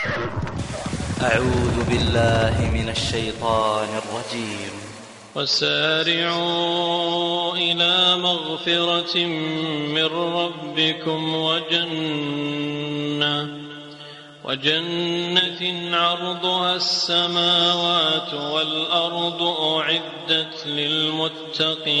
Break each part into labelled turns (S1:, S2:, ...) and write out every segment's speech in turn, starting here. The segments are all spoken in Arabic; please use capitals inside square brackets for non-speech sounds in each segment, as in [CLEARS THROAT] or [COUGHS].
S1: أعوذ بالله من الشيطان الرجيم.
S2: وسارعوا إلى مغفرة من ربكم وجنة وجنة عرضها السماوات والأرض أعدت للمتقين.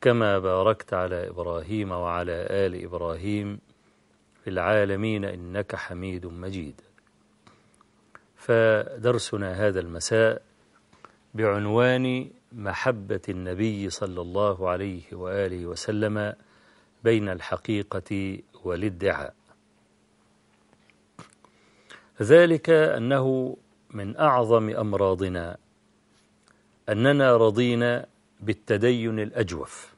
S3: كما باركت على إبراهيم وعلى آل إبراهيم في العالمين إنك حميد مجيد. فدرسنا هذا المساء بعنوان محبة النبي صلى الله عليه وآله وسلم بين الحقيقة والادعاء. ذلك أنه من أعظم أمراضنا أننا رضينا بالتدين الأجوف.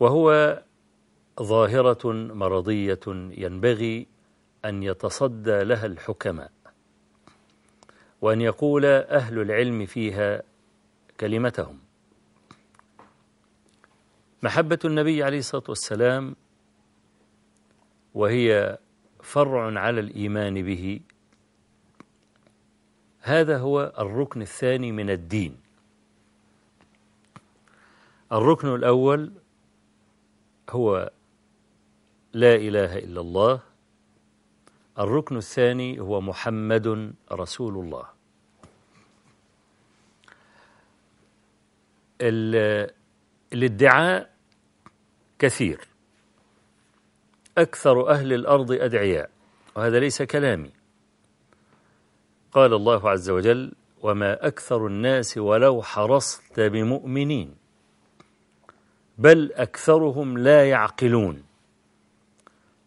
S3: وهو ظاهرة مرضية ينبغي أن يتصدى لها الحكماء وأن يقول أهل العلم فيها كلمتهم. محبة النبي عليه الصلاة والسلام وهي فرع على الإيمان به هذا هو الركن الثاني من الدين. الركن الأول هو لا إله إلا الله. الركن الثاني هو محمد رسول الله. الادعاء كثير. أكثر أهل الأرض أدعياء وهذا ليس كلامي. قال الله عز وجل وما أكثر الناس ولو حرصت بمؤمنين بل أكثرهم لا يعقلون.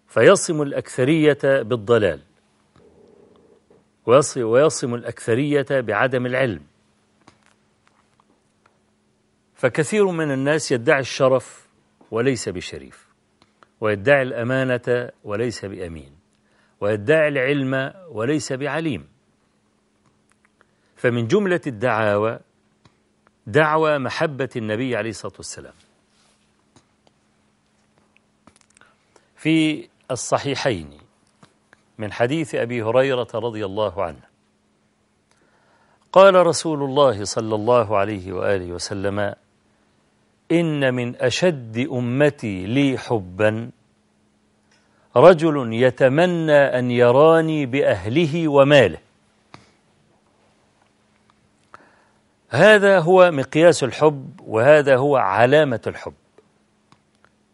S3: فيصم الأكثرية بالضلال. ويصم الأكثرية بعدم العلم. فكثير من الناس يدعي الشرف وليس بشريف. ويدعي الأمانة وليس بأمين. ويدعي العلم وليس بعليم. فمن جملة الدعاوى دعوى محبة النبي عليه الصلاة والسلام. في الصحيحين من حديث أبي هريرة رضي الله عنه. قال رسول الله صلى الله عليه وآله وسلم إن من أشد أمتي لي حبا رجل يتمنى أن يراني بأهله وماله. هذا هو مقياس الحب وهذا هو علامة الحب.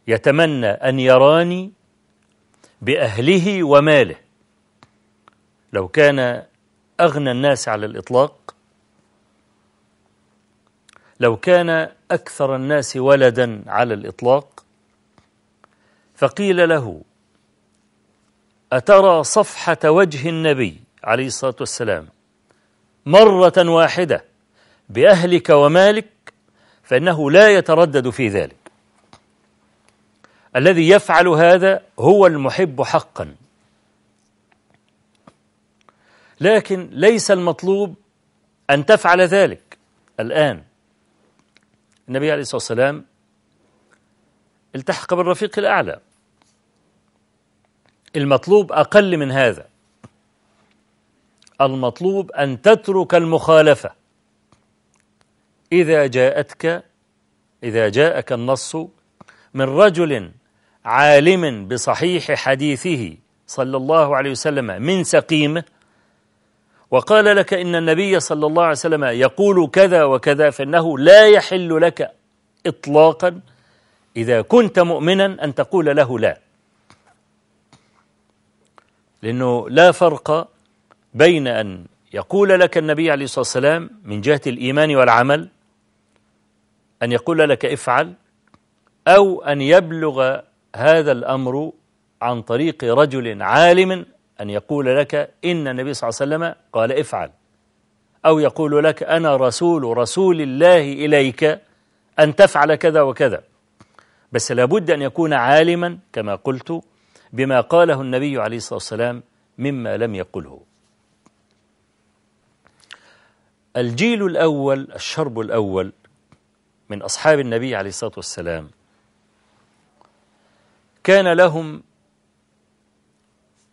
S3: يتمنى أن يراني بأهله وماله. لو كان أغنى الناس على الإطلاق لو كان أكثر الناس ولدا على الإطلاق فقيل له أترى صفحة وجه النبي عليه الصلاة والسلام مرة واحدة بأهلك ومالك؟ فإنه لا يتردد في ذلك. الذي يفعل هذا هو المحب حقا. لكن ليس المطلوب أن تفعل ذلك. الآن النبي عليه الصلاة والسلام التحق بالرفيق الأعلى. المطلوب أقل من هذا. المطلوب أن تترك المخالفة. إذا جاءتك إذا جاءك النص من رجل عالم بصحيح حديثه صلى الله عليه وسلم من سقيمه وقال لك إن النبي صلى الله عليه وسلم يقول كذا وكذا فإنه لا يحل لك إطلاقا إذا كنت مؤمنا أن تقول له لا. لأنه لا فرق بين أن يقول لك النبي عليه الصلاة والسلام من جهة الإيمان والعمل أن يقول لك افعل أو أن يبلغ هذا الأمر عن طريق رجل عالم أن يقول لك إن النبي صلى الله عليه وسلم قال افعل. أو يقول لك أنا رسول رسول الله إليك أن تفعل كذا وكذا. بس لابد أن يكون عالما كما قلت بما قاله النبي عليه الصلاة والسلام مما لم يقله. الجيل الأول الشرب الأول من أصحاب النبي عليه الصلاة والسلام كان لهم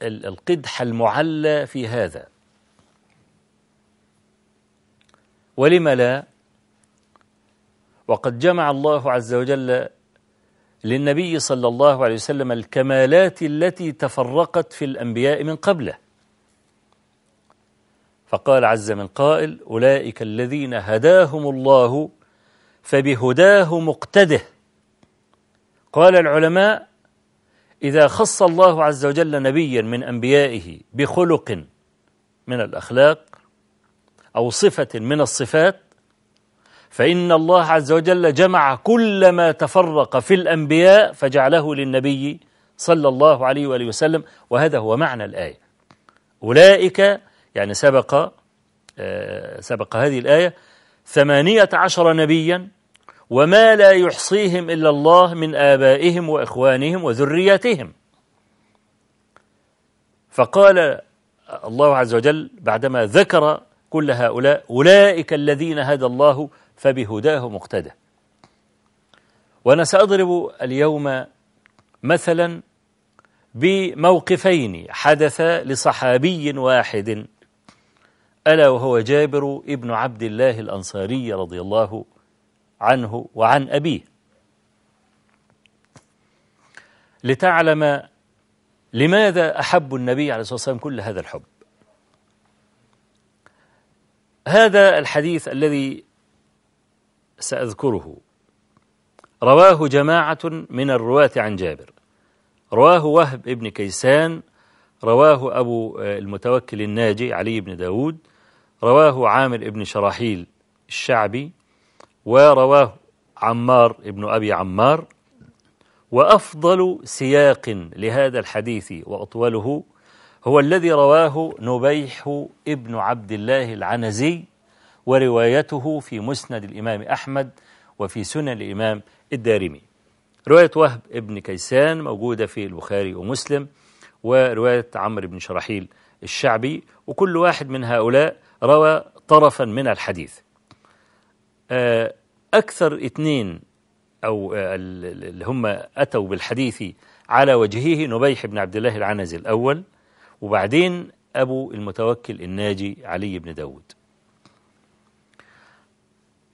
S3: القدح المعلى في هذا. ولم لا؟ وقد جمع الله عز وجل للنبي صلى الله عليه وسلم الكمالات التي تفرقت في الأنبياء من قبله. فقال عز من قائل أولئك الذين هداهم الله فبهداه مقتده. قال العلماء إذا خص الله عز وجل نبيا من أنبيائه بخلق من الأخلاق أو صفة من الصفات فإن الله عز وجل جمع كل ما تفرق في الأنبياء فجعله للنبي صلى الله عليه وآله وسلم. وهذا هو معنى الآية. أولئك يعني سبق آه، سبق هذه الآية ثمانية عشر نبيا وما لا يحصيهم إلا الله من آبائهم وإخوانهم وذرياتهم فقال الله عز وجل بعدما ذكر كل هؤلاء أولئك الذين هدى الله فبهداه مقتدى. وأنا سأضرب اليوم مثلا بموقفين حدث لصحابي واحد ألا وهو جابر ابن عبد الله الأنصاري رضي الله عنه وعن أبيه. لتعلم لماذا أحب النبي عليه الصلاة والسلام كل هذا الحب. هذا الحديث الذي سأذكره. رواه جماعة من الرواة عن جابر. رواه وهب ابن كيسان. رواه أبو المتوكل الناجي علي بن داود. رواه عامر ابن شراحيل الشعبي. ورواه عمار ابن أبي عمار وأفضل سياق لهذا الحديث وأطوله هو الذي رواه نبيح ابن عبد الله العنزي وروايته في مسند الإمام أحمد وفي سنن الإمام الدارمي. رواية وهب ابن كيسان موجودة في البخاري ومسلم ورواية عمرو بن شرحيل الشعبي وكل واحد من هؤلاء روى طرفا من الحديث. أكثر اثنين أو آه، اللي هم أتوا بالحديث على وجهه نبيح بن عبد الله العنزي الأول وبعدين أبو المتوكل الناجي علي بن داود.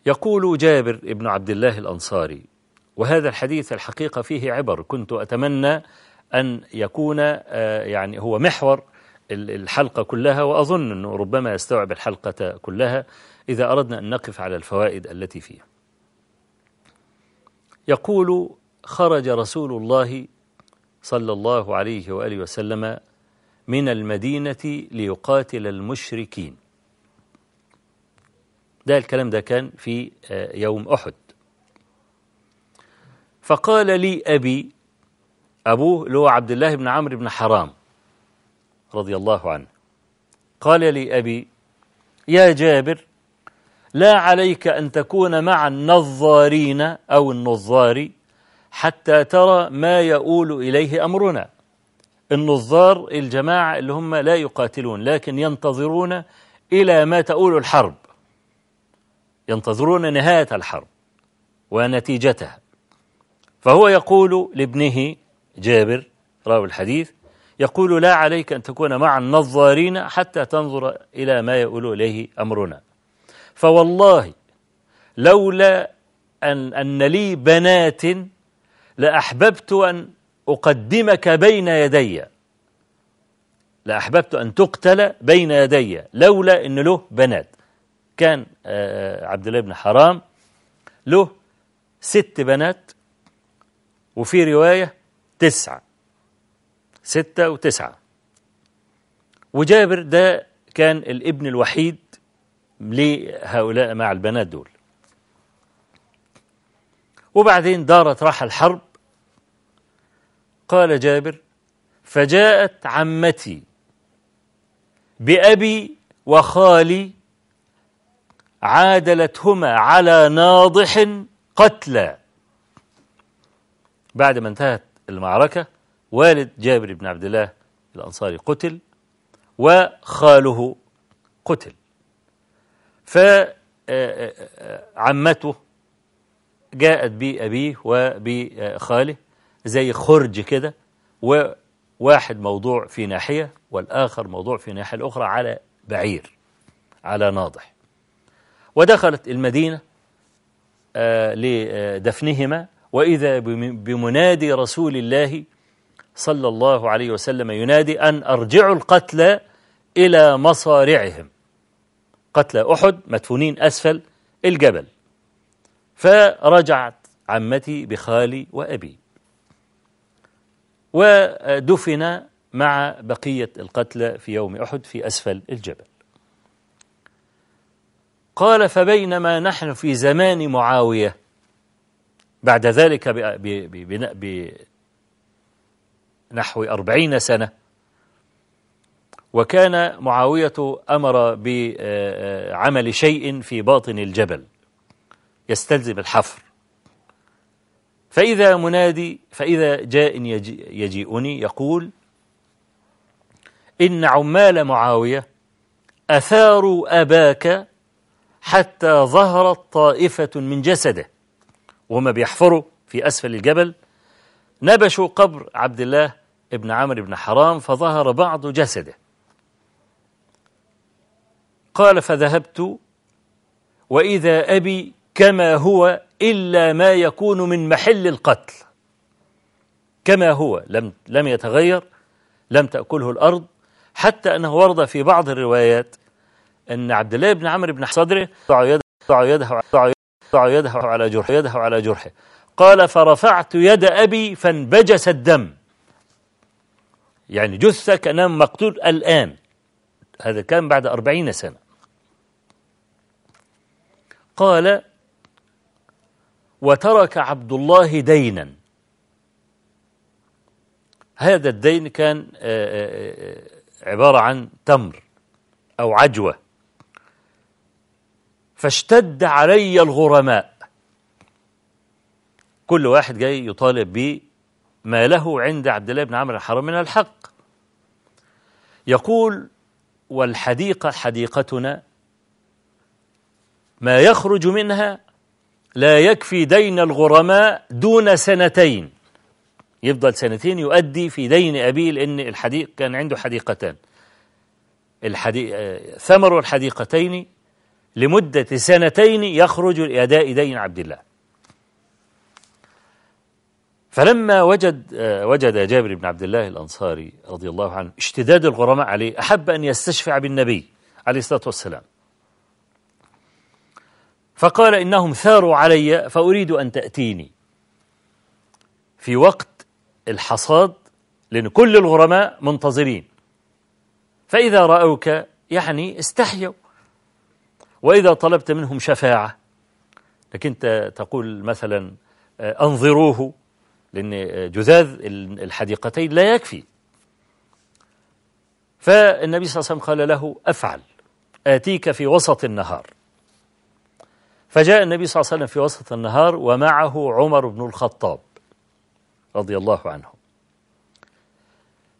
S3: يقول جابر بن عبد الله الأنصاري وهذا الحديث الحقيقة فيه عبر كنت أتمنى أن يكون آه، يعني هو محور الحلقة كلها وأظن أنه ربما يستوعب الحلقة كلها. إذا أردنا أن نقف على الفوائد التي فيها. يقول خرج رسول الله صلى الله عليه وآله وسلم من المدينة ليقاتل المشركين. ده الكلام ده كان في آه، يوم أحد. فقال لي أبي أبوه اللي هو عبد الله بن عمرو بن حرام رضي الله عنه. قال لي أبي يا جابر لا عليك أن تكون مع النظارين أو النظار حتى ترى ما يؤول إليه أمرنا. النظار الجماعة اللي هم لا يقاتلون لكن ينتظرون إلى ما تؤول الحرب. ينتظرون نهاية الحرب ونتيجتها. فهو يقول لابنه جابر راوي الحديث يقول لا عليك أن تكون مع النظارين حتى تنظر إلى ما يؤول إليه أمرنا. فوالله لولا أن, أن لي بنات لأحببت أن أقدمك بين يدي. لأحببت أن تقتل بين يدي. لولا أن له بنات. كان آه، عبد الله بن حرام له ست بنات وفي رواية تسعة. ستة وتسعة. وجابر ده كان الابن الوحيد لهؤلاء مع البنات دول. وبعدين دارت راح الحرب. قال جابر فجاءت عمتي بأبي وخالي عادلتهما على ناضح قتلى. بعد ما انتهت المعركة والد جابر بن عبد الله الأنصاري قتل وخاله قتل. فعمته جاءت بأبيه وبخاله زي خرج كده وواحد موضوع في ناحية والآخر موضوع في الناحية الأخرى على بعير على ناضح. ودخلت المدينة آه، لدفنهما وإذا بمنادي رسول الله صلى الله عليه وسلم ينادي أن أرجعوا القتلى إلى مصارعهم. قتلى أحد مدفونين أسفل الجبل. فرجعت عمتي بخالي وأبي. ودفن مع بقية القتلى في يوم أحد في أسفل الجبل. قال فبينما نحن في زمان معاوية بعد ذلك بنحو أربعين سنة وكان معاوية أمر بعمل شيء في باطن الجبل يستلزم الحفر. فإذا منادي فإذا جاء يجيئني يقول إن عمال معاوية أثاروا أباك حتى ظهرت طائفة من جسده وهم بيحفروا في أسفل الجبل. نبشوا قبر عبد الله ابن عمرو بن حرام فظهر بعض جسده. قال فذهبت وإذا أبي كما هو إلا ما يكون من محل القتل. كما هو لم لم يتغير لم تأكله الأرض حتى أنه ورد في بعض الروايات أن عبد الله بن عمرو بن صدره ضع يده ضع يده ضع يده على جرحه يده على جرحه. قال فرفعت يد أبي فانبجس الدم. يعني جثة كان مقتول الآن. هذا كان بعد أربعين سنة. قال وترك عبد الله دينا. هذا الدين كان عبارة عن تمر أو عجوة. فاشتد علي الغرماء. كل واحد جاي يطالب بما له عند عبد الله بن عمرو الحرام من الحق. يقول والحديقة حديقتنا ما يخرج منها لا يكفي دين الغرماء دون سنتين. يفضل سنتين يؤدي في دين أبيه لأن الحديق كان عنده حديقتان. الحديق ثمر الحديقتين لمدة سنتين يخرج لأداء دين عبد الله. فلما وجد وجد جابر بن عبد الله الأنصاري رضي الله عنه اشتداد الغرماء عليه أحب أن يستشفع بالنبي عليه الصلاة والسلام. فقال إنهم ثاروا علي فأريد أن تأتيني. في وقت الحصاد لأن كل الغرماء منتظرين. فإذا رأوك يعني استحيوا. وإذا طلبت منهم شفاعة لكن أنت تقول مثلا أنظروه لأن جذاذ الحديقتين لا يكفي. فالنبي صلى الله عليه وسلم قال له أفعل آتيك في وسط النهار. فجاء النبي صلى الله عليه وسلم في وسط النهار ومعه عمر بن الخطاب رضي الله عنه.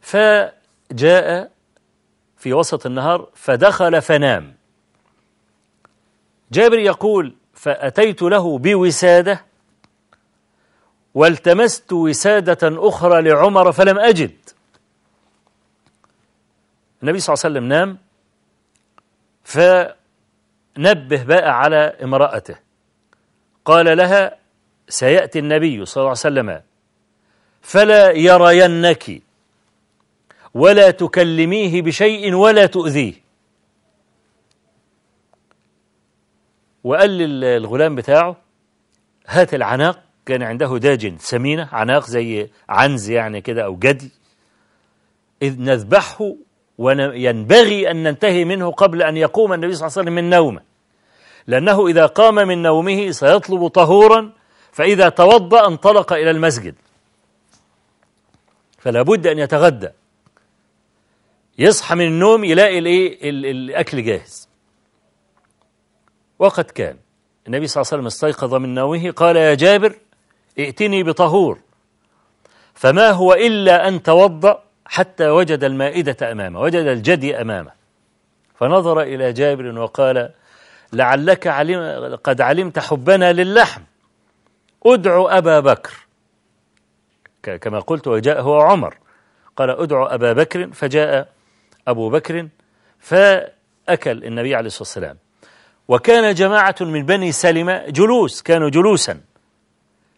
S3: فجاء في وسط النهار فدخل فنام. جابر يقول فأتيت له بوسادة والتمست وسادة أخرى لعمر فلم أجد. النبي صلى الله عليه وسلم نام. فنبه بقى على امرأته. قال لها سيأتي النبي صلى الله عليه وسلم فلا يرينك ولا تكلميه بشيء ولا تؤذيه. وقال للغلام بتاعه هات العناق كان عنده داجن سمينة عناق زي عنز يعني كده أو جدي إذ نذبحه وينبغي أن ننتهي منه قبل أن يقوم النبي صلى الله عليه وسلم من نومه. لأنه إذا قام من نومه سيطلب طهورا فإذا توضأ انطلق إلى المسجد. فلا بد أن يتغدى. يصحى من النوم يلاقي الإيه؟ الأكل جاهز. وقد كان. النبي صلى الله عليه وسلم استيقظ من نومه قال يا جابر ائتني بطهور. فما هو إلا أن توضأ حتى وجد المائدة أمامه وجد الجدي أمامه. فنظر إلى جابر وقال لعلك علم قد علمت حبنا للحم. ادعو أبا بكر. كما قلت وجاء هو عمر. قال ادعو أبا بكر. فجاء أبو بكر فأكل النبي عليه الصلاة والسلام. وكان جماعة من بني سلمة جلوس كانوا جلوسا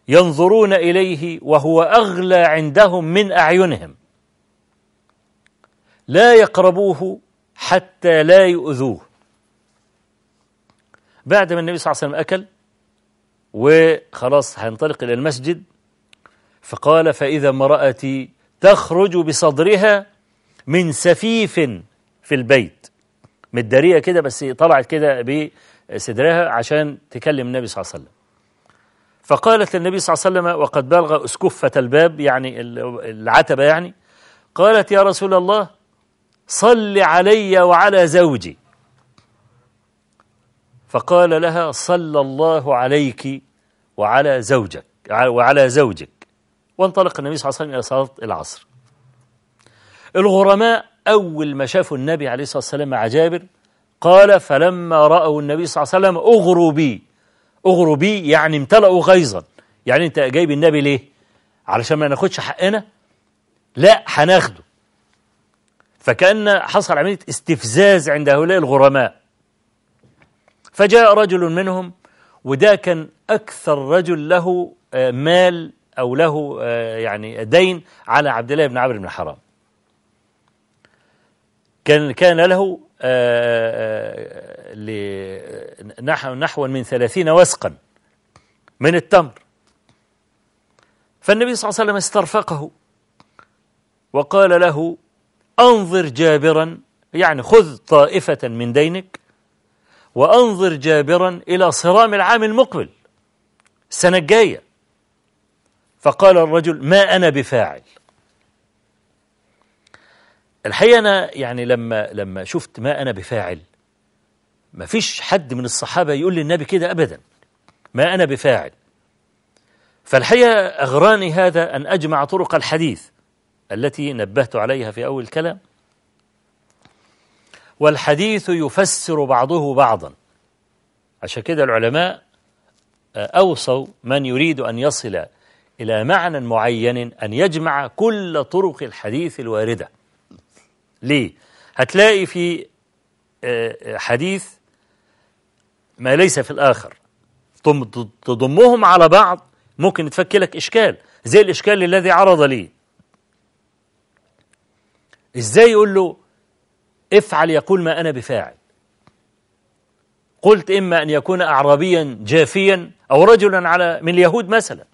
S3: ينظرون إليه وهو أغلى عندهم من أعينهم. لا يقربوه حتى لا يؤذوه. بعد ما النبي صلى الله عليه وسلم أكل وخلاص هينطلق إلى المسجد فقال فإذا امرأتي تخرج بصدرها من سفيف في البيت. متدارية كده بس طلعت كده بصدرها عشان تكلم النبي صلى الله عليه وسلم. فقالت للنبي صلى الله عليه وسلم وقد بلغ أسكفة الباب يعني العتبة يعني. قالت يا رسول الله صل علي وعلى زوجي. فقال لها صلى الله عليك وعلى زوجك وعلى زوجك. وانطلق النبي صلى الله عليه وسلم إلى صلاة العصر. الغرماء أول ما شافوا النبي عليه الصلاة والسلام مع جابر قال فلما رأوا النبي صلى الله عليه وسلم أغروا بي. أغروا بي يعني امتلأوا غيظا. يعني أنت جايب النبي ليه؟ علشان ما ناخدش حقنا؟ لا هناخده. فكأن حصل عملية استفزاز عند هؤلاء الغرماء. فجاء رجل منهم وده كان أكثر رجل له مال أو له يعني دين على عبد الله بن عمرو بن حرام كان كان له نحو نحو من ثلاثين وسقا من التمر. فالنبي صلى الله عليه وسلم استرفقه وقال له أنظر جابرا يعني خذ طائفة من دينك وأنظر جابرا إلى صرام العام المقبل السنة الجاية فقال الرجل ما أنا بفاعل. الحقيقة أنا يعني لما لما شفت ما أنا بفاعل ما فيش حد من الصحابة يقول للنبي كده أبدا ما أنا بفاعل. فالحقيقة أغراني هذا أن أجمع طرق الحديث. التي نبهت عليها في أول الكلام والحديث يفسر بعضه بعضا. عشان كده العلماء أوصوا من يريد أن يصل إلى معنى معين أن يجمع كل طرق الحديث الواردة. ليه؟ هتلاقي في حديث ما ليس في الآخر. تضمهم على بعض ممكن يتفك لك إشكال زي الإشكال الذي عرض لي. إزاي يقول له افعل يقول ما أنا بفاعل؟ قلت إما أن يكون أعرابيا جافيا أو رجلا على من اليهود مثلا.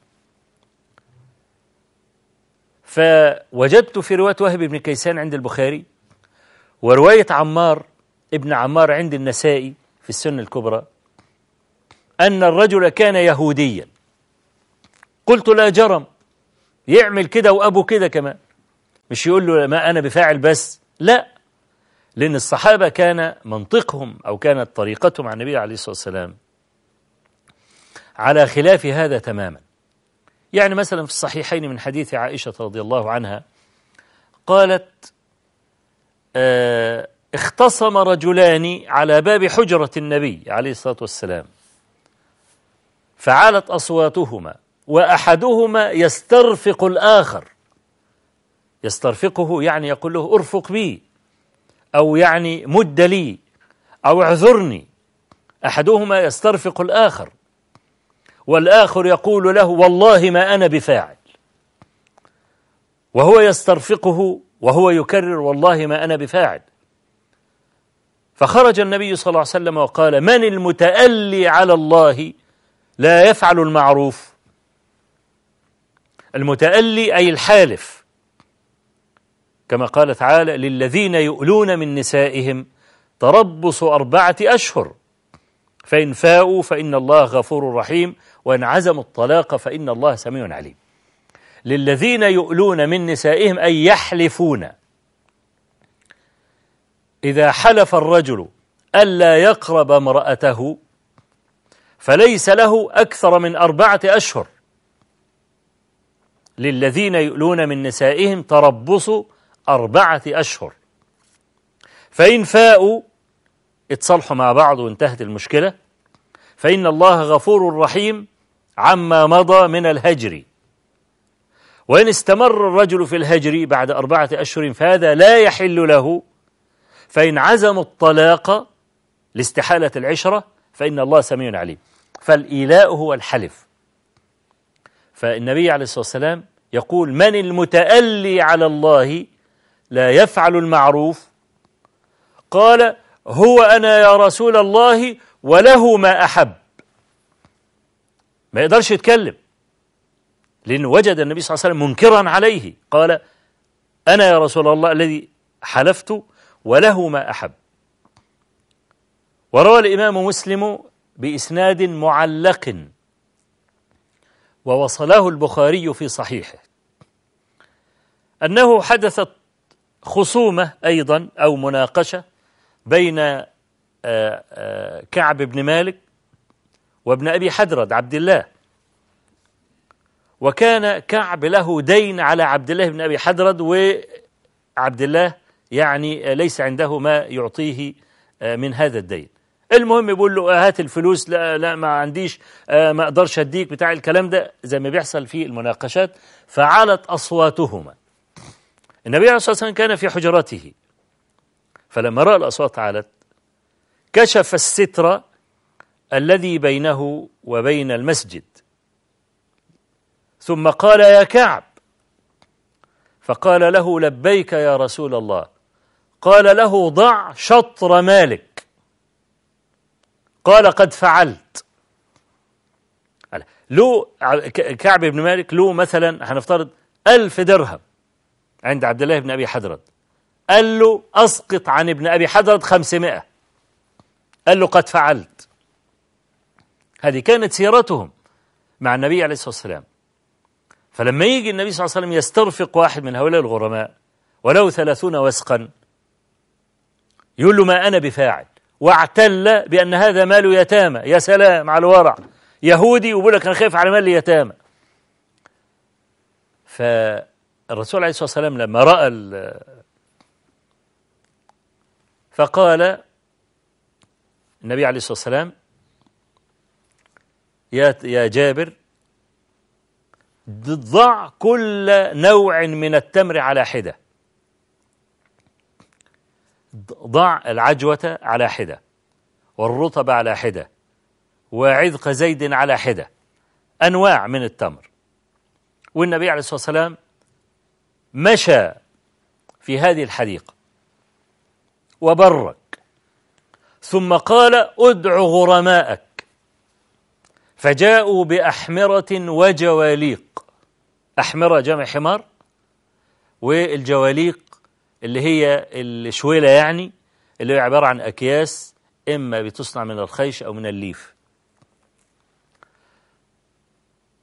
S3: فوجدت في رواية وهب بن كيسان عند البخاري ورواية عمار ابن عمار عند النسائي في السنة الكبرى أن الرجل كان يهوديا. قلت لا جرم يعمل كده وأبو كده كمان. مش يقول له ما أنا بفاعل بس لا. لأن الصحابة كان منطقهم أو كانت طريقتهم عن النبي عليه الصلاة والسلام على خلاف هذا تماما. يعني مثلا في الصحيحين من حديث عائشة رضي الله عنها قالت آه اختصم رجلان على باب حجرة النبي عليه الصلاة والسلام. فعلت أصواتهما وأحدهما يسترفق الآخر. يسترفقه يعني يقول له ارفق بي أو يعني مد لي أو اعذرني. أحدهما يسترفق الآخر والآخر يقول له والله ما أنا بفاعل. وهو يسترفقه وهو يكرر والله ما أنا بفاعل. فخرج النبي صلى الله عليه وسلم وقال من المتألي على الله لا يفعل المعروف؟ المتألي أي الحالف. كما قال تعالى للذين يؤلون من نسائهم تربص أربعة أشهر. فإن فاءوا فإن الله غفور رحيم وإن عزموا الطلاق فإن الله سميع عليم. للذين يؤلون من نسائهم أي يحلفون. إذا حلف الرجل ألا يقرب امرأته فليس له أكثر من أربعة أشهر. للذين يؤلون من نسائهم تربص أربعة أشهر. فإن فاءوا اتصالحوا مع بعض وانتهت المشكلة. فإن الله غفور رحيم عما مضى من الهجر. وإن استمر الرجل في الهجر بعد أربعة أشهر فهذا لا يحل له. فإن عزموا الطلاق لاستحالة العشرة فإن الله سميع عليم. فالإيلاء هو الحلف. فالنبي عليه الصلاة والسلام يقول من المتألي على الله لا يفعل المعروف. قال هو أنا يا رسول الله وله ما أحب. ما يقدرش يتكلم. لأنه وجد النبي صلى الله عليه وسلم منكرا عليه. قال أنا يا رسول الله الذي حلفت وله ما أحب. وروى الإمام مسلم بإسناد معلق ووصله البخاري في صحيحه. أنه حدثت خصومة أيضا أو مناقشة بين آه، آه، كعب بن مالك وابن أبي حدرد عبد الله. وكان كعب له دين على عبد الله بن أبي حدرد وعبد الله يعني ليس عنده ما يعطيه آه، من هذا الدين. المهم يقول له هات الفلوس لا لا ما عنديش ما أقدرش أديك. بتاع الكلام ده زي ما بيحصل في المناقشات فعلت أصواتهما. النبي عليه الصلاة والسلام كان في حجرته فلما رأى الأصوات علت كشف الستر الذي بينه وبين المسجد. ثم قال يا كعب. فقال له لبيك يا رسول الله. قال له ضع شطر مالك. قال قد فعلت. له كعب بن مالك له مثلا هنفترض ألف درهم. عند عبد الله بن أبي حدرد قال له أسقط عن ابن أبي حدرد خمسمائة. قال له قد فعلت. هذه كانت سيرتهم مع النبي عليه الصلاة والسلام. فلما يجي النبي صلى الله عليه وسلم يسترفق واحد من هؤلاء الغرماء ولو ثلاثون وسقا يقول له ما أنا بفاعل. واعتل بأن هذا مال يتامى. يا سلام على الورع يهودي ويقول لك أنا خايف على مال اليتامى. فالرسول عليه الصلاة والسلام لما رأى فقال النبي عليه الصلاة والسلام يا يا جابر ضع كل نوع من التمر على حدة. ضع العجوة على حدة والرطب على حدة وعذق زيد على حدة. أنواع من التمر. والنبي عليه الصلاة والسلام مشى في هذه الحديقة وبرك ثم قال أدع غرماءك. فجاءوا بأحمرة وجواليق. أحمرة جمع حمار والجواليق اللي هي الشويلة يعني اللي هي عبارة عن أكياس إما بتصنع من الخيش أو من الليف.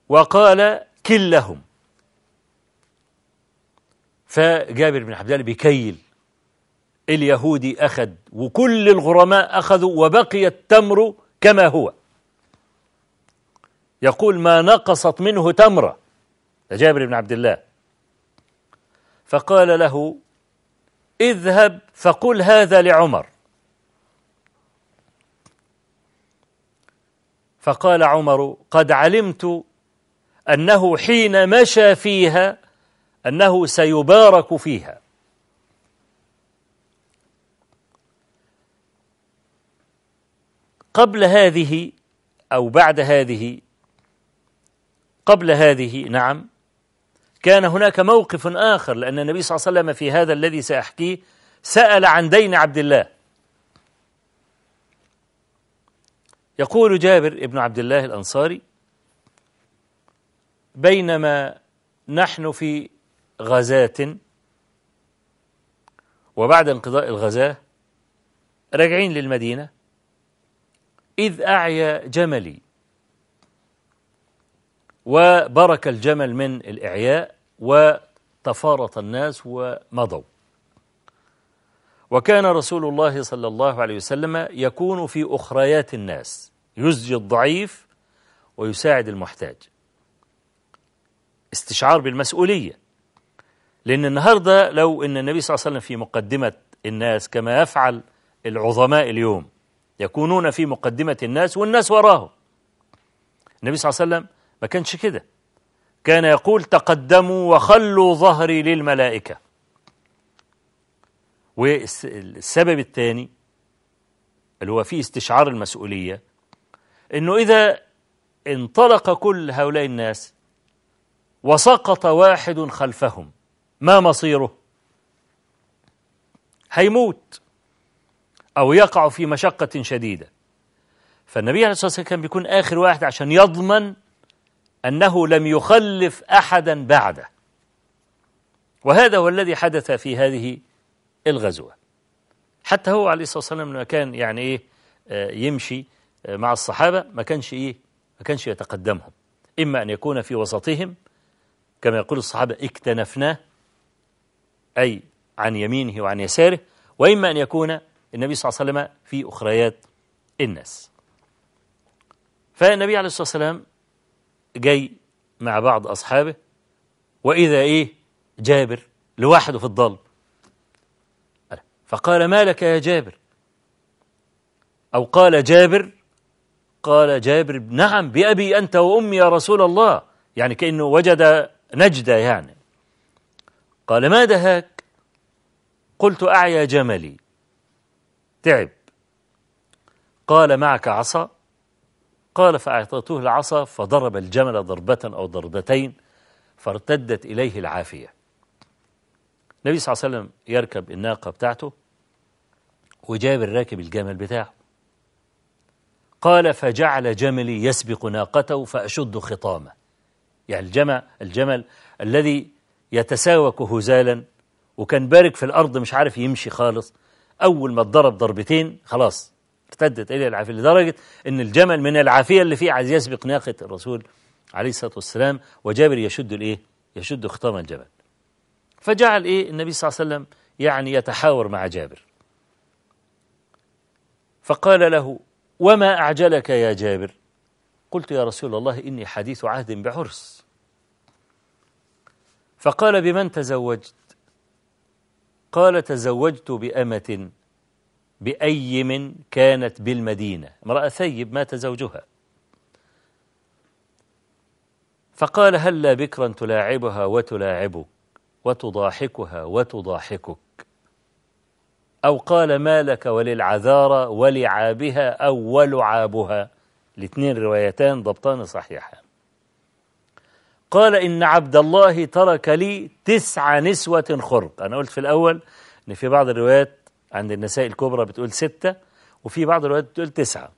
S3: وقال كلهم. فجابر بن عبد الله بيكيل اليهودي أخذ وكل الغرماء أخذوا وبقي التمر كما هو. يقول ما نقصت منه تمرة. جابر بن عبد الله. فقال له اذهب فقل هذا لعمر. فقال عمر قد علمت أنه حين مشى فيها أنه سيبارك فيها. قبل هذه أو بعد هذه قبل هذه نعم كان هناك موقف آخر لأن النبي صلى الله عليه وسلم في هذا الذي سأحكيه سأل عن دين عبد الله. يقول جابر ابن عبد الله الأنصاري بينما نحن في غزاة. وبعد انقضاء الغزاة راجعين للمدينة. إذ أعيا جملي. وبرك الجمل من الإعياء وتفارط الناس ومضوا. وكان رسول الله صلى الله عليه وسلم يكون في أخريات الناس يزجي الضعيف ويساعد المحتاج. استشعار بالمسؤولية. لأن النهاردة لو أن النبي صلى الله عليه وسلم في مقدمة الناس كما يفعل العظماء اليوم يكونون في مقدمة الناس والناس وراهم. النبي صلى الله عليه وسلم ما كانش كده. كان يقول تقدموا وخلوا ظهري للملائكة. والسبب الثاني اللي هو فيه استشعار المسؤولية إنه إذا انطلق كل هؤلاء الناس وسقط واحد خلفهم ما مصيره؟ هيموت أو يقع في مشقة شديدة. فالنبي عليه الصلاة والسلام كان بيكون آخر واحد عشان يضمن أنه لم يخلف أحدا بعده. وهذا هو الذي حدث في هذه الغزوة. حتى هو عليه الصلاة والسلام لما كان يعني إيه آه، يمشي آه، مع الصحابة ما كانش إيه ما كانش يتقدمهم. إما أن يكون في وسطهم كما يقول الصحابة اكتنفناه. أي عن يمينه وعن يساره وإما أن يكون النبي صلى الله عليه وسلم في أخريات الناس. فالنبي عليه الصلاة والسلام جاي مع بعض أصحابه وإذا إيه؟ جابر لوحده في الظل فقال ما لك يا جابر؟ أو قال جابر؟ قال جابر نعم بأبي أنت وأمي يا رسول الله. يعني كأنه وجد نجدة يعني. قال ما دهاك قلت أعيا جملي. تعب. قال معك عصا. قال فأعطيته العصا فضرب الجمل ضربة أو ضربتين فارتدت إليه العافية. النبي صلى الله عليه وسلم يركب الناقة بتاعته وجابر راكب الجمل بتاعه. قال فجعل جملي يسبق ناقته فأشد خطامه. يعني الجمل, الجمل الذي يتساوك هزالا وكان بارك في الأرض مش عارف يمشي خالص. أول ما اتضرب ضربتين خلاص ارتدت إليه العافية لدرجة أن الجمل من العافية اللي فيه عايز يسبق ناقة الرسول عليه الصلاة والسلام وجابر يشد الإيه؟ يشد خطام الجبل فجعل إيه؟ النبي صلى الله عليه وسلم يعني يتحاور مع جابر. فقال له وما أعجلك يا جابر؟ قلت يا رسول الله إني حديث عهد بعرس فقال بمن تزوجت؟ قال تزوجت بأمة بأيم كانت بالمدينة. امرأة ثيب مات زوجها فقال هلا بكرا تلاعبها وتلاعبك وتضاحكها وتضاحكك؟ أو قال ما لك وللعذارى ولعابها أو ولعابها الاثنين روايتان ضبطان صحيحان قال إن عبد الله ترك لي تسع نسوة خرق. أنا قلت في الأول إن في بعض الروايات عند النساء الكبرى بتقول ستة وفي بعض الروايات بتقول تسعة.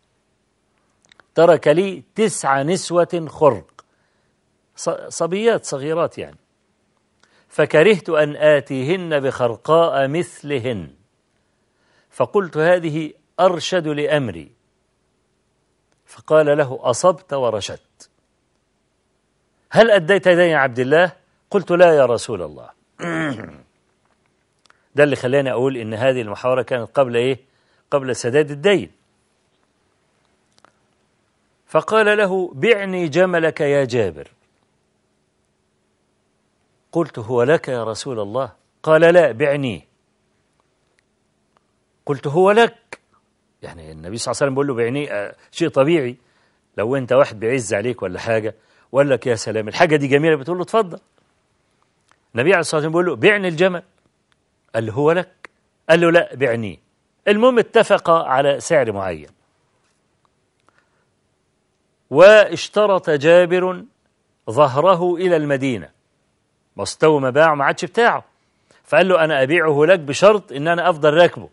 S3: ترك لي تسع نسوة خرق. صبيات صغيرات يعني. فكرهت أن آتيهن بخرقاء مثلهن. فقلت هذه أرشد لأمري. فقال له أصبت ورشدت. هل أديت دين عبد الله؟ قلت لا يا رسول الله. [CLEARS THROAT] ده اللي خلاني أقول إن هذه المحاورة كانت قبل إيه؟ قبل سداد الدين. فقال له بعني جملك يا جابر. قلت هو لك يا رسول الله؟ قال لا بعنيه قلت هو لك. يعني النبي صلى الله عليه وسلم بيقول له بعنيه آه، شيء طبيعي. لو أنت واحد بيعز عليك ولا حاجة وقال لك يا سلام الحاجة دي جميلة بتقول له اتفضل. النبي عليه الصلاة والسلام بيقول له بعني الجمل. قال له هو لك؟ قال له لا بعنيه المهم اتفق على سعر معين. واشترط جابر ظهره إلى المدينة. مستوى ما باعه ما عادش بتاعه. فقال له أنا أبيعه لك بشرط إن أنا أفضل راكبه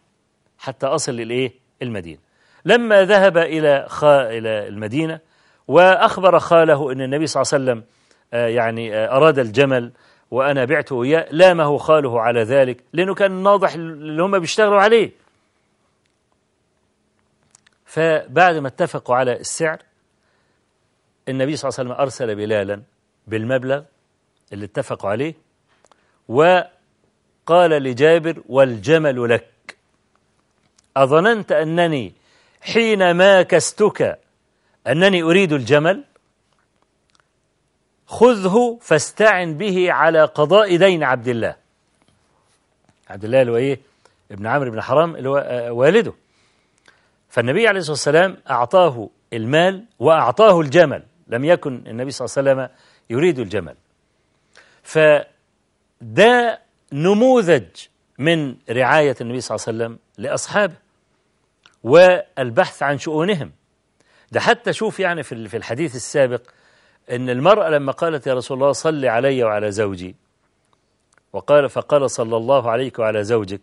S3: حتى أصل للإيه؟ المدينة. لما ذهب إلى خا إلى المدينة وأخبر خاله أن النبي صلى الله عليه وسلم آه، يعني آه، أراد الجمل وأنا بعته إياه لامه خاله على ذلك لأنه كان ناضح اللي هم بيشتغلوا عليه. فبعد ما اتفقوا على السعر النبي صلى الله عليه وسلم أرسل بلالا بالمبلغ اللي اتفقوا عليه وقال لجابر والجمل لك. أظننت أنني حينما كستك أنني أريد الجمل. خذه فاستعن به على قضاء دين عبد الله. عبد الله اللي هو إيه؟ ابن عمرو بن حرام اللي هو آه، والده. فالنبي عليه الصلاة والسلام أعطاه المال وأعطاه الجمل. لم يكن النبي صلى الله عليه وسلم يريد الجمل. فده نموذج من رعاية النبي صلى الله عليه وسلم لأصحابه والبحث عن شؤونهم. ده حتى شوف يعني في في الحديث السابق إن المرأة لما قالت يا رسول الله صل علي وعلى زوجي وقال فقال صلى الله عليك وعلى زوجك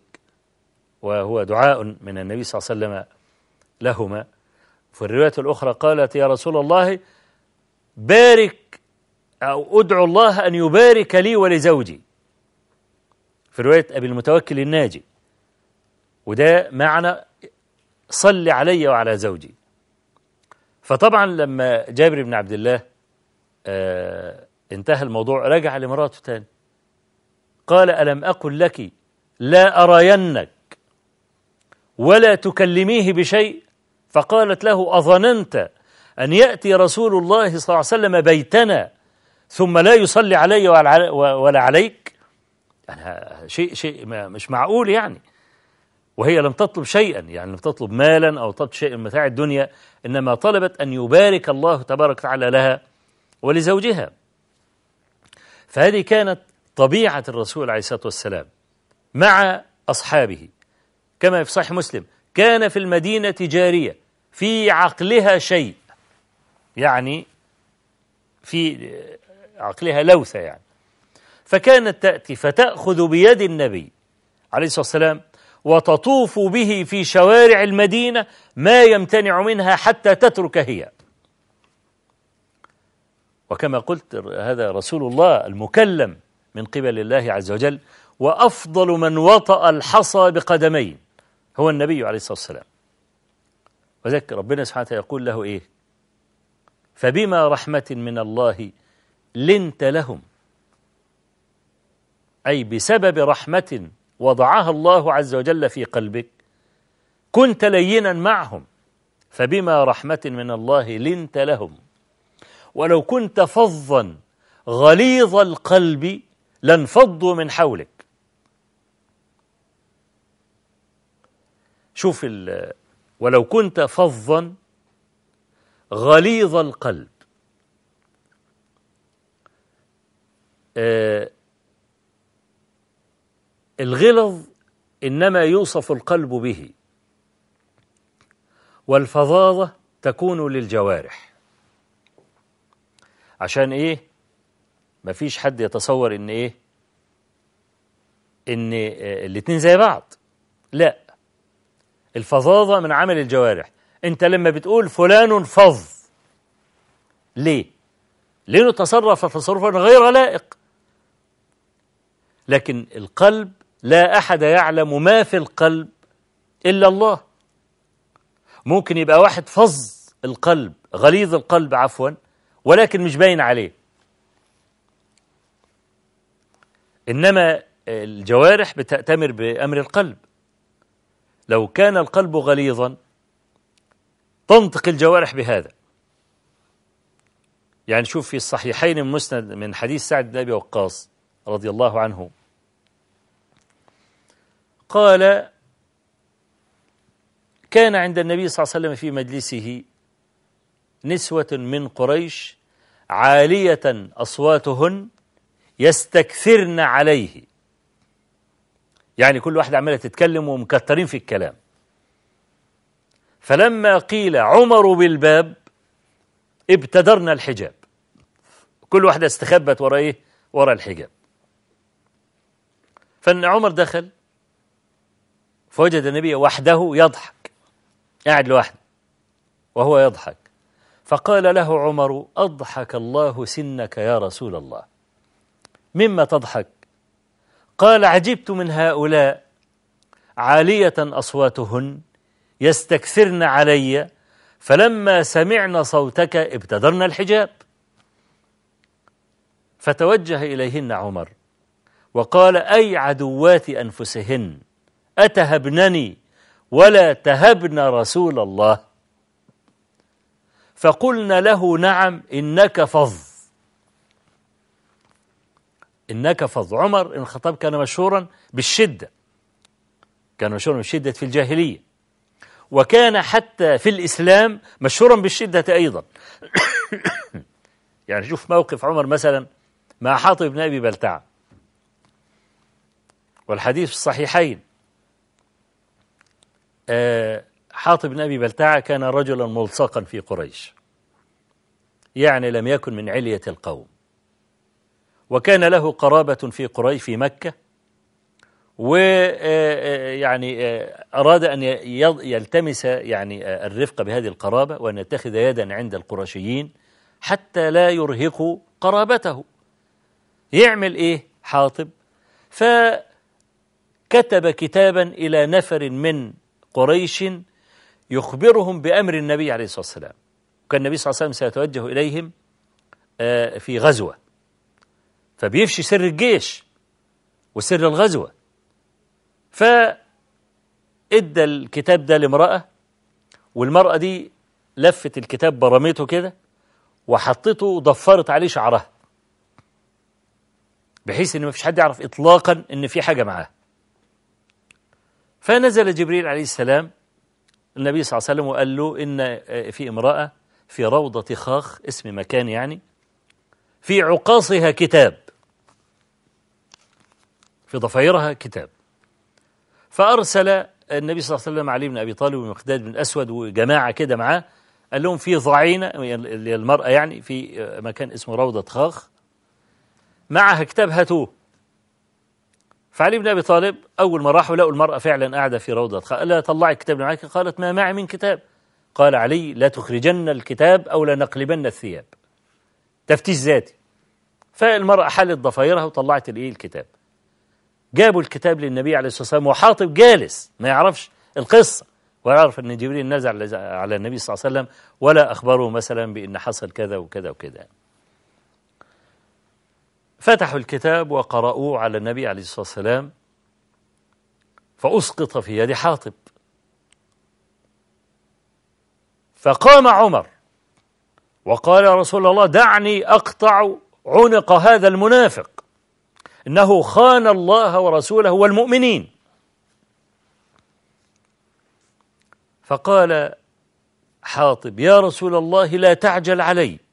S3: وهو دعاء من النبي صلى الله عليه وسلم لهما. في الرواية الأخرى قالت يا رسول الله بارك أو أدعو الله أن يبارك لي ولزوجي. في رواية أبي المتوكل الناجي وده معنى صل علي وعلى زوجي. فطبعا لما جابر بن عبد الله آه انتهى الموضوع رجع لمراته تاني. قال ألم أقل لك لا أرينك ولا تكلميه بشيء؟ فقالت له أظننت أن يأتي رسول الله صلى الله عليه وسلم بيتنا ثم لا يصلي علي ولا عليك؟ يعني شيء شيء مش معقول يعني. وهي لم تطلب شيئا يعني لم تطلب مالا أو تطلب شيء من متاع الدنيا إنما طلبت أن يبارك الله تبارك وتعالى لها ولزوجها. فهذه كانت طبيعة الرسول عليه الصلاة والسلام مع أصحابه. كما في صحيح مسلم كان في المدينة جارية في عقلها شيء يعني في عقلها لوثة يعني. فكانت تأتي فتأخذ بيد النبي عليه الصلاة والسلام وتطوف به في شوارع المدينة ما يمتنع منها حتى تترك هي. وكما قلت هذا رسول الله المكلم من قبل الله عز وجل وأفضل من وطأ الحصى بقدمين هو النبي عليه الصلاة والسلام. وذلك ربنا سبحانه وتعالى يقول له إيه؟ فبما رحمة من الله لنت لهم أي بسبب رحمة وضعها الله عز وجل في قلبك كنت لينا معهم فبما رحمة من الله لنت لهم. ولو كنت فظا غليظ القلب لانفضوا من حولك. شوف ولو كنت فظا غليظ القلب. آه الغلظ إنما يوصف القلب به والفظاظة تكون للجوارح. عشان إيه؟ مفيش حد يتصور إن إيه؟ إن الاتنين زي بعض. لا. الفظاظة من عمل الجوارح. أنت لما بتقول فلان فظ ليه؟ لأنه تصرف تصرفا غير لائق. لكن القلب لا أحد يعلم ما في القلب إلا الله. ممكن يبقى واحد فظ القلب غليظ القلب عفوا ولكن مش باين عليه. إنما الجوارح بتأتمر بأمر القلب. لو كان القلب غليظا تنطق الجوارح بهذا. يعني شوف في الصحيحين المسند من حديث سعد بن أبي وقاص رضي الله عنه قال كان عند النبي صلى الله عليه وسلم في مجلسه نسوة من قريش عالية أصواتهن يستكثرن عليه. يعني كل واحدة عمالة تتكلم ومكترين في الكلام. فلما قيل عمر بالباب ابتدرنا الحجاب. كل واحدة استخبت ورا إيه؟ ورا الحجاب. فإن عمر دخل فوجد النبي وحده يضحك قاعد لوحده وهو يضحك. فقال له عمر أضحك الله سنك يا رسول الله. مما تضحك؟ قال عجبت من هؤلاء. عالية أصواتهن يستكثرن علي فلما سمعن صوتك ابتدرن الحجاب. فتوجه إليهن عمر وقال أي عدوات أنفسهن؟ أتهبنني ولا تهبن رسول الله؟ فقلنا له نعم إنك فظ. إنك فظ. عمر بن الخطاب كان مشهورا بالشدة. كان مشهورا بالشدة في الجاهلية. وكان حتى في الإسلام مشهورا بالشدة أيضا. [COUGHS] يعني شوف موقف عمر مثلا مع حاطب بن أبي بلتعة. والحديث في الصحيحين. حاطب بن أبي بلتعة كان رجلا ملصقا في قريش. يعني لم يكن من علية القوم. وكان له قرابة في قريش في مكة. ويعني أراد أن يلتمس يعني آه، الرفق بهذه القرابة وأن يتخذ يدا عند القرشيين حتى لا يرهقوا قرابته. يعمل إيه؟ حاطب. فكتب كتابا إلى نفر من قريش يخبرهم بأمر النبي عليه الصلاة والسلام. وكان النبي صلى الله عليه وسلم سيتوجه إليهم آه، في غزوة. فبيفشي سر الجيش وسر الغزوة. فإدى الكتاب ده لامرأة والمرأة دي لفت الكتاب برمته كده وحطته وضفرت عليه شعرها بحيث إن مفيش حد يعرف اطلاقا إن في حاجة معاه فنزل جبريل عليه السلام النبي صلى الله عليه وسلم وقال له إن في امرأة في روضة خاخ اسم مكان يعني في عقاصها كتاب. في ضفيرها كتاب. فأرسل النبي صلى الله عليه وسلم علي بن أبي طالب ومقداد بن أسود وجماعة كده معاه قال لهم في ضعينة هي المرأة يعني في مكان اسمه روضة خاخ معها كتاب هاتوه فعلي بن أبي طالب أول ما راحوا لقوا المرأة فعلا قاعدة في روضة. قال لها طلعي الكتاب اللي معك. قالت ما معي من كتاب. قال علي لا تخرجن الكتاب أو لنقلبن الثياب. تفتيش ذاتي. فالمرأة حلت ضفايرها وطلعت الإيه الكتاب. جابوا الكتاب للنبي عليه الصلاة والسلام وحاطب جالس ما يعرفش القصة ولا يعرف أن جبريل نزل على- النبي صلى الله عليه وسلم ولا أخبره مثلا بأن حصل كذا وكذا وكذا. فتحوا الكتاب وقرأوه على النبي عليه الصلاة والسلام فأسقط في يد حاطب. فقام عمر وقال يا رسول الله دعني أقطع عنق هذا المنافق إنه خان الله ورسوله والمؤمنين. فقال حاطب يا رسول الله لا تعجل علي.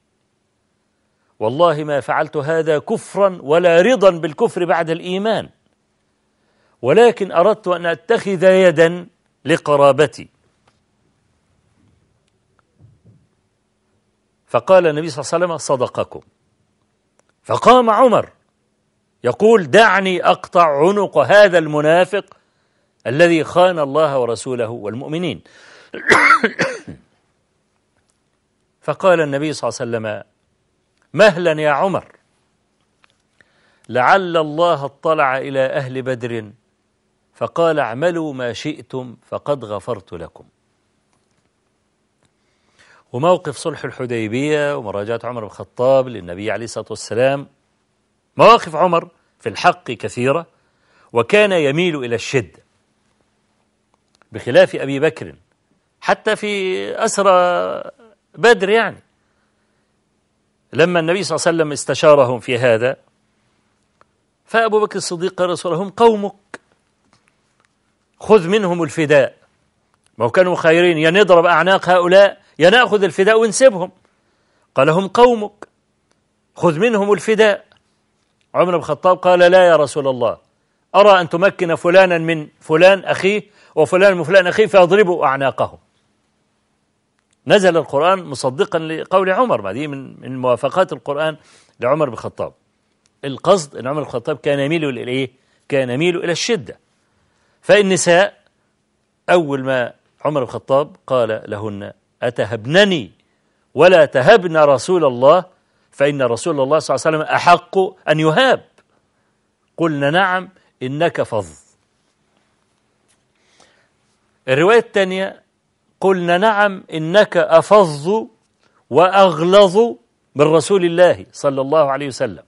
S3: والله ما فعلت هذا كفرا ولا رضا بالكفر بعد الإيمان. ولكن أردت أن أتخذ يدا لقرابتي. فقال النبي صلى الله عليه وسلم صدقكم. فقام عمر يقول دعني أقطع عنق هذا المنافق الذي خان الله ورسوله والمؤمنين. [COUGHS] فقال النبي صلى الله عليه وسلم مهلا يا عمر. لعل الله اطلع إلى أهل بدر فقال اعملوا ما شئتم فقد غفرت لكم. وموقف صلح الحديبية ومراجعة عمر بن الخطاب للنبي عليه الصلاة والسلام. مواقف عمر في الحق كثيرة وكان يميل إلى الشدة بخلاف أبي بكر حتى في أسرى بدر يعني. لما النبي صلى الله عليه وسلم استشارهم في هذا فأبو بكر الصديق قال رسول الله هم قومك. خذ منهم الفداء. ما كانوا خيرين يا نضرب أعناق هؤلاء يا نأخذ الفداء ونسيبهم. قال هم قومك. خذ منهم الفداء. عمر بن الخطاب قال لا يا رسول الله. أرى أن تمكن فلانا من فلان أخيه وفلان من فلان أخيه فيضربوا أعناقهم. نزل القرآن مصدقا لقول عمر. ما دي من من موافقات القرآن لعمر بن الخطاب. القصد أن عمر بن الخطاب كان يميل إلى إيه؟ كان يميل إلى الشدة. فالنساء أول ما عمر بن الخطاب قال لهن أتهبنني ولا تهبن رسول الله؟ فإن رسول الله صلى الله عليه وسلم أحق أن يهاب. قلنا نعم إنك فظ. الرواية الثانية قلنا نعم إنك أفظ وأغلظ من رسول الله صلى الله عليه وسلم.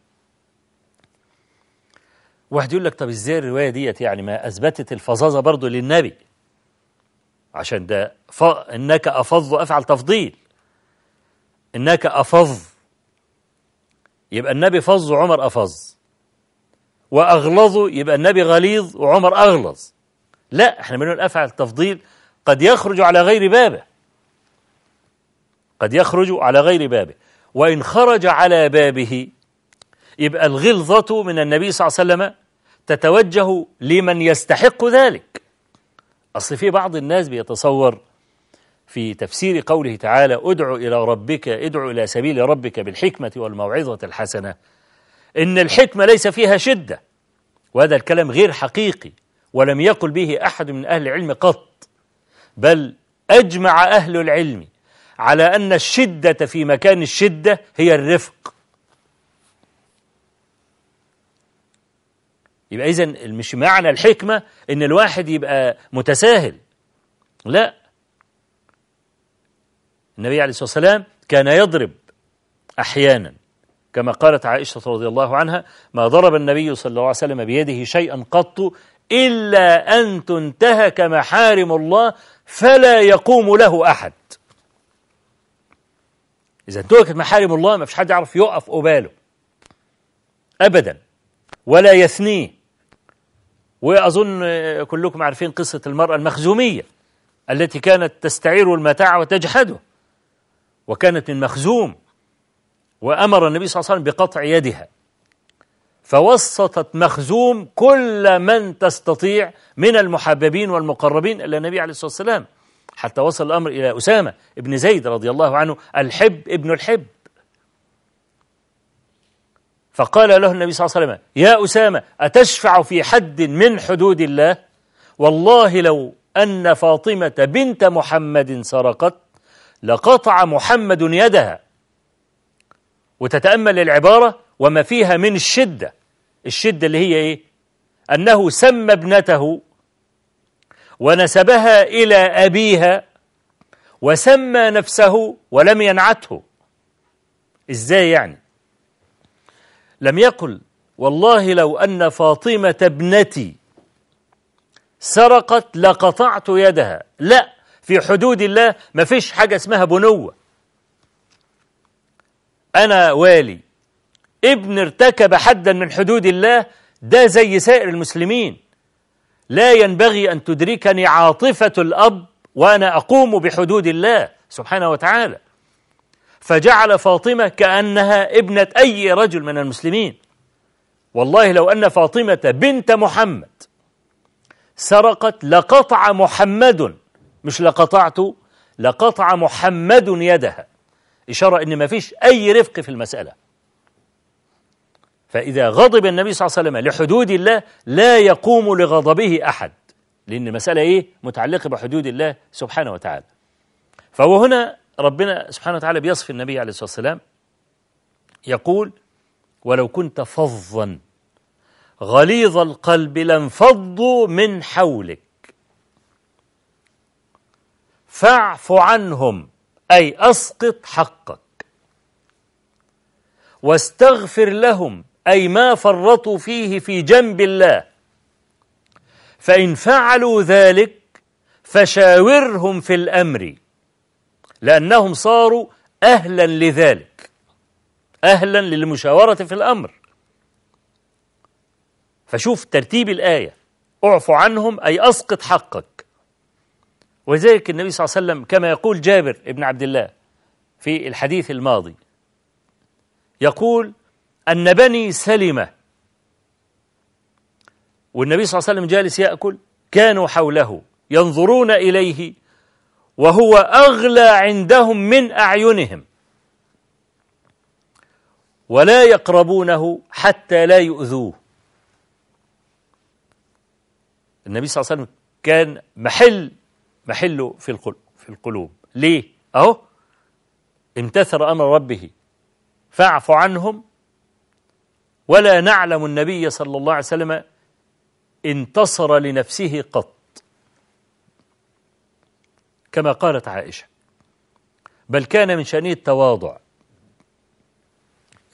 S3: واحد يقول لك طب إزاي الرواية ديت يعني ما أثبتت الفظاظة برضو للنبي؟ عشان ده ف... إنك أفظ أفعل تفضيل. إنك أفظ. يبقى النبي فظ وعمر أفظ. وأغلظ يبقى النبي غليظ وعمر أغلظ. لا إحنا بنقول أفعل تفضيل قد يخرج على غير بابه. قد يخرج على غير بابه. وإن خرج على بابه يبقى الغلظة من النبي صلى الله عليه وسلم تتوجه لمن يستحق ذلك. أصل في بعض الناس بيتصور في تفسير قوله تعالى أدع إلى ربك ادع إلى سبيل ربك بالحكمة والموعظة الحسنة. إن الحكمة ليس فيها شدة. وهذا الكلام غير حقيقي ولم يقل به أحد من أهل العلم قط. بل أجمع أهل العلم على أن الشدة في مكان الشدة هي الرفق. يبقى إذن مش معنى الحكمة إن الواحد يبقى متساهل. لا. النبي عليه الصلاة والسلام كان يضرب أحيانا كما قالت عائشة رضي الله عنها ما ضرب النبي صلى الله عليه وسلم بيده شيئا قط إلا أن تنتهك محارم الله فلا يقوم له أحد. إذا انتهكت محارم الله ما فيش حد يعرف يقف قباله أبدا. ولا يثنيه. وأظن كلكم عارفين قصة المرأة المخزومية التي كانت تستعير المتاع وتجحده. وكانت من مخزوم. وأمر النبي صلى الله عليه وسلم بقطع يدها. فوسطت مخزوم كل من تستطيع من المحببين والمقربين إلى النبي عليه الصلاة والسلام. حتى وصل الأمر إلى أسامة ابن زيد رضي الله عنه الحب ابن الحب. فقال له النبي صلى الله عليه وسلم يا أسامة أتشفع في حد من حدود الله؟ والله لو أن فاطمة بنت محمد سرقت لقطع محمد يدها. وتتأمل العبارة وما فيها من الشدة الشدة اللي هي إيه؟ أنه سمى ابنته ونسبها إلى أبيها وسمى نفسه ولم ينعته. إزاي يعني؟ لم يقل والله لو أن فاطمة ابنتي سرقت لقطعت يدها. لا في حدود الله ما فيش حاجة اسمها بنوة. أنا والي ابن ارتكب حدا من حدود الله ده زي سائر المسلمين. لا ينبغي أن تدركني عاطفة الأب وأنا أقوم بحدود الله سبحانه وتعالى. فجعل فاطمة كأنها ابنة أي رجل من المسلمين. والله لو أن فاطمة بنت محمد سرقت لقطع محمد مش لقطعت لقطع محمد يدها. إشارة إن ما فيش أي رفق في المسألة. فإذا غضب النبي صلى الله عليه وسلم لحدود الله لا يقوم لغضبه أحد لأن المسألة إيه؟ متعلقة بحدود الله سبحانه وتعالى. فهو هنا ربنا سبحانه وتعالى بيصف النبي عليه الصلاة والسلام يقول ولو كنت فظا غليظ القلب لانفضوا من حولك فاعف عنهم أي أسقط حقك. واستغفر لهم أي ما فرطوا فيه في جنب الله. فإن فعلوا ذلك فشاورهم في الأمر لأنهم صاروا أهلا لذلك أهلا للمشاورة في الأمر. فشوف ترتيب الآية اعف عنهم أي أسقط حقك. وذلك النبي صلى الله عليه وسلم كما يقول جابر بن عبد الله في الحديث الماضي. يقول أن بني سلمة والنبي صلى الله عليه وسلم جالس يأكل كانوا حوله ينظرون إليه وهو أغلى عندهم من أعينهم. ولا يقربونه حتى لا يؤذوه. النبي صلى الله عليه وسلم كان محل محله في القلوب في القلوب. ليه؟ أهو امتثل أمر ربه فاعف عنهم ولا نعلم النبي صلى الله عليه وسلم انتصر لنفسه قط. كما قالت عائشة بل كان من شأنه التواضع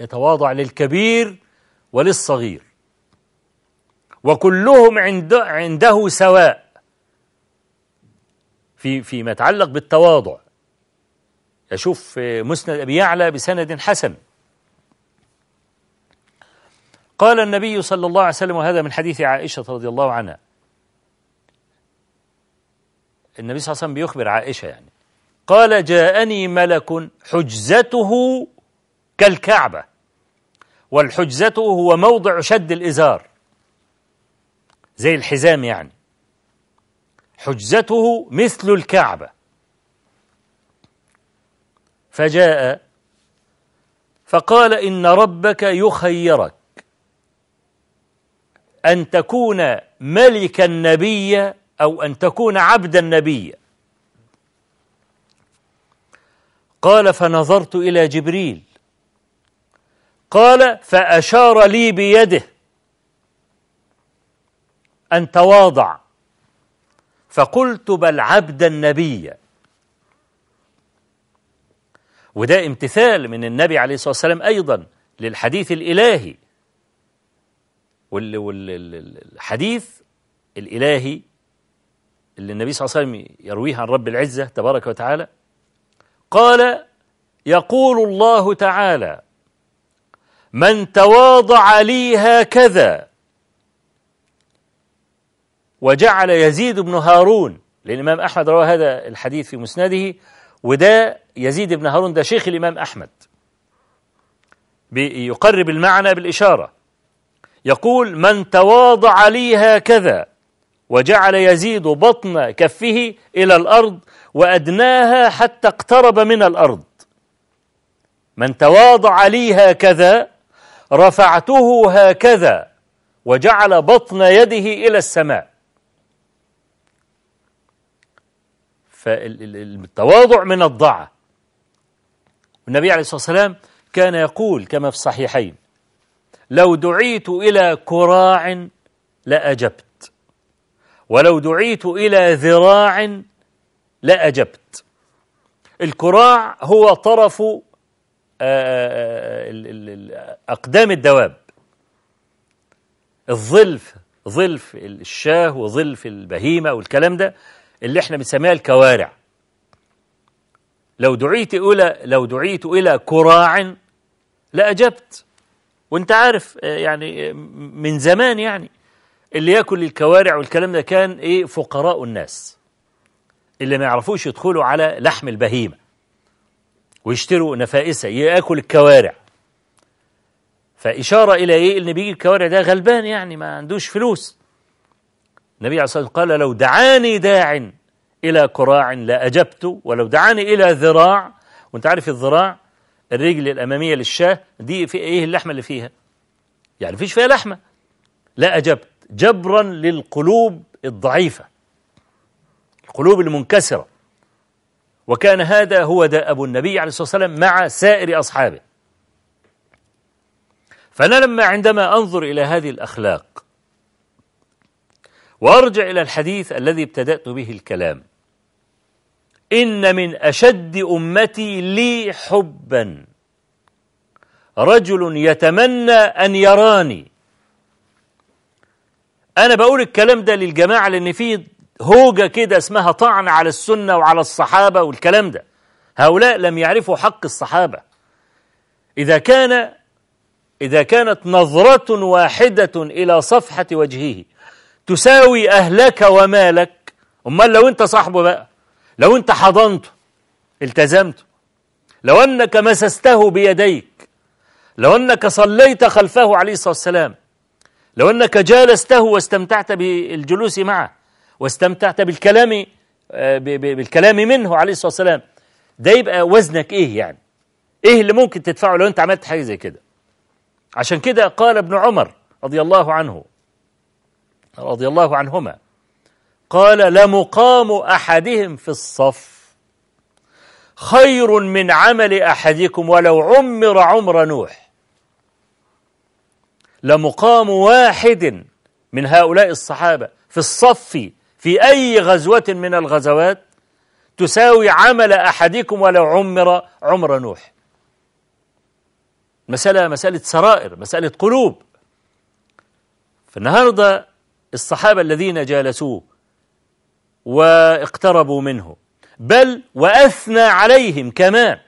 S3: يتواضع للكبير وللصغير وكلهم عند عنده سواء في فيما يتعلق بالتواضع. يشوف مسند أبي يعلى بسند حسن. قال النبي صلى الله عليه وسلم وهذا من حديث عائشة رضي الله عنها. النبي صلى الله عليه وسلم بيخبر عائشة يعني. قال جاءني ملك حجزته كالكعبة والحجزة هو موضع شد الإزار زي الحزام يعني. حجزته مثل الكعبة. فجاء فقال إن ربك يخيرك. أن تكون ملك النبي أو أن تكون عبد النبي. قال فنظرت إلى جبريل. قال فأشار لي بيده أن تواضع. فقلت بل عبد النبي. وده امتثال من النبي عليه الصلاة والسلام أيضا للحديث الإلهي. والحديث الإلهي اللي النبي صلى الله عليه وسلم يرويه عن رب العزة تبارك وتعالى قال يقول الله تعالى من تواضع لي هكذا وجعل يزيد بن هارون للإمام أحمد روى هذا الحديث في مسنده وده يزيد بن هارون ده شيخ الإمام أحمد يقرب المعنى بالإشارة. يقول من تواضع لي هكذا وجعل يزيد بطن كفه إلى الأرض وأدناها حتى اقترب من الأرض. من تواضع لي هكذا رفعته هكذا وجعل بطن يده إلى السماء. فالتواضع من الضعة النبي عليه الصلاة والسلام كان يقول كما في الصحيحين لو دعيت إلى كراع لأجبت. ولو دعيت إلى ذراع لأجبت. الكراع هو طرف أقدام الدواب. الظلف ظلف الشاه وظلف البهيمة والكلام ده اللي إحنا بنسميها الكوارع. لو دعيت إلى لو دعيت إلى كراع لأجبت. وانت عارف يعني من زمان يعني اللي ياكل الكوارع والكلام ده كان إيه فقراء الناس اللي ما يعرفوش يدخلوا على لحم البهيمة ويشتروا نفائسه ياكل الكوارع فإشارة إلى إيه؟ إن بيجي الكوارع ده غلبان يعني ما عندوش فلوس. النبي عليه الصلاة والسلام قال لو دعاني داع إلى كراع لأجبت ولو دعاني إلى ذراع وأنت عارف الذراع الرجل الأمامية للشاة دي في إيه اللحمة اللي فيها؟ يعني فيش فيها لحمة. لا أجبت جبرا للقلوب الضعيفة. القلوب المنكسرة. وكان هذا هو دأب النبي عليه الصلاة والسلام مع سائر أصحابه. فأنا لما عندما أنظر إلى هذه الأخلاق وأرجع إلى الحديث الذي ابتدأت به الكلام إن من أشد أمتي لي حبا. رجل يتمنى أن يراني. أنا بقول الكلام ده للجماعة لأن في هوجة كده اسمها طعن على السنة وعلى الصحابة والكلام ده. هؤلاء لم يعرفوا حق الصحابة. إذا كان إذا كانت نظرة واحدة إلى صفحة وجهه تساوي أهلك ومالك أمال لو أنت صاحبه بقى. لو أنت حضنته التزمته لو أنك مسسته بيديك لو أنك صليت خلفه عليه الصلاة والسلام لو أنك جالسته واستمتعت بالجلوس معه واستمتعت بالكلام بالكلام منه عليه الصلاة والسلام ده يبقى وزنك إيه يعني؟ إيه اللي ممكن تدفعه لو أنت عملت حاجة زي كده؟ عشان كده قال ابن عمر رضي الله عنه رضي الله عنهما قال لمقام أحدهم في الصف. خير من عمل أحدكم ولو عمر عمر نوح. لمقام واحد من هؤلاء الصحابة في الصف في أي غزوة من الغزوات تساوي عمل أحدكم ولو عمر عمر نوح. مسألة مسألة سرائر مسألة قلوب. فالنهاردة الصحابة الذين جالسوه واقتربوا منه. بل وأثنى عليهم كمان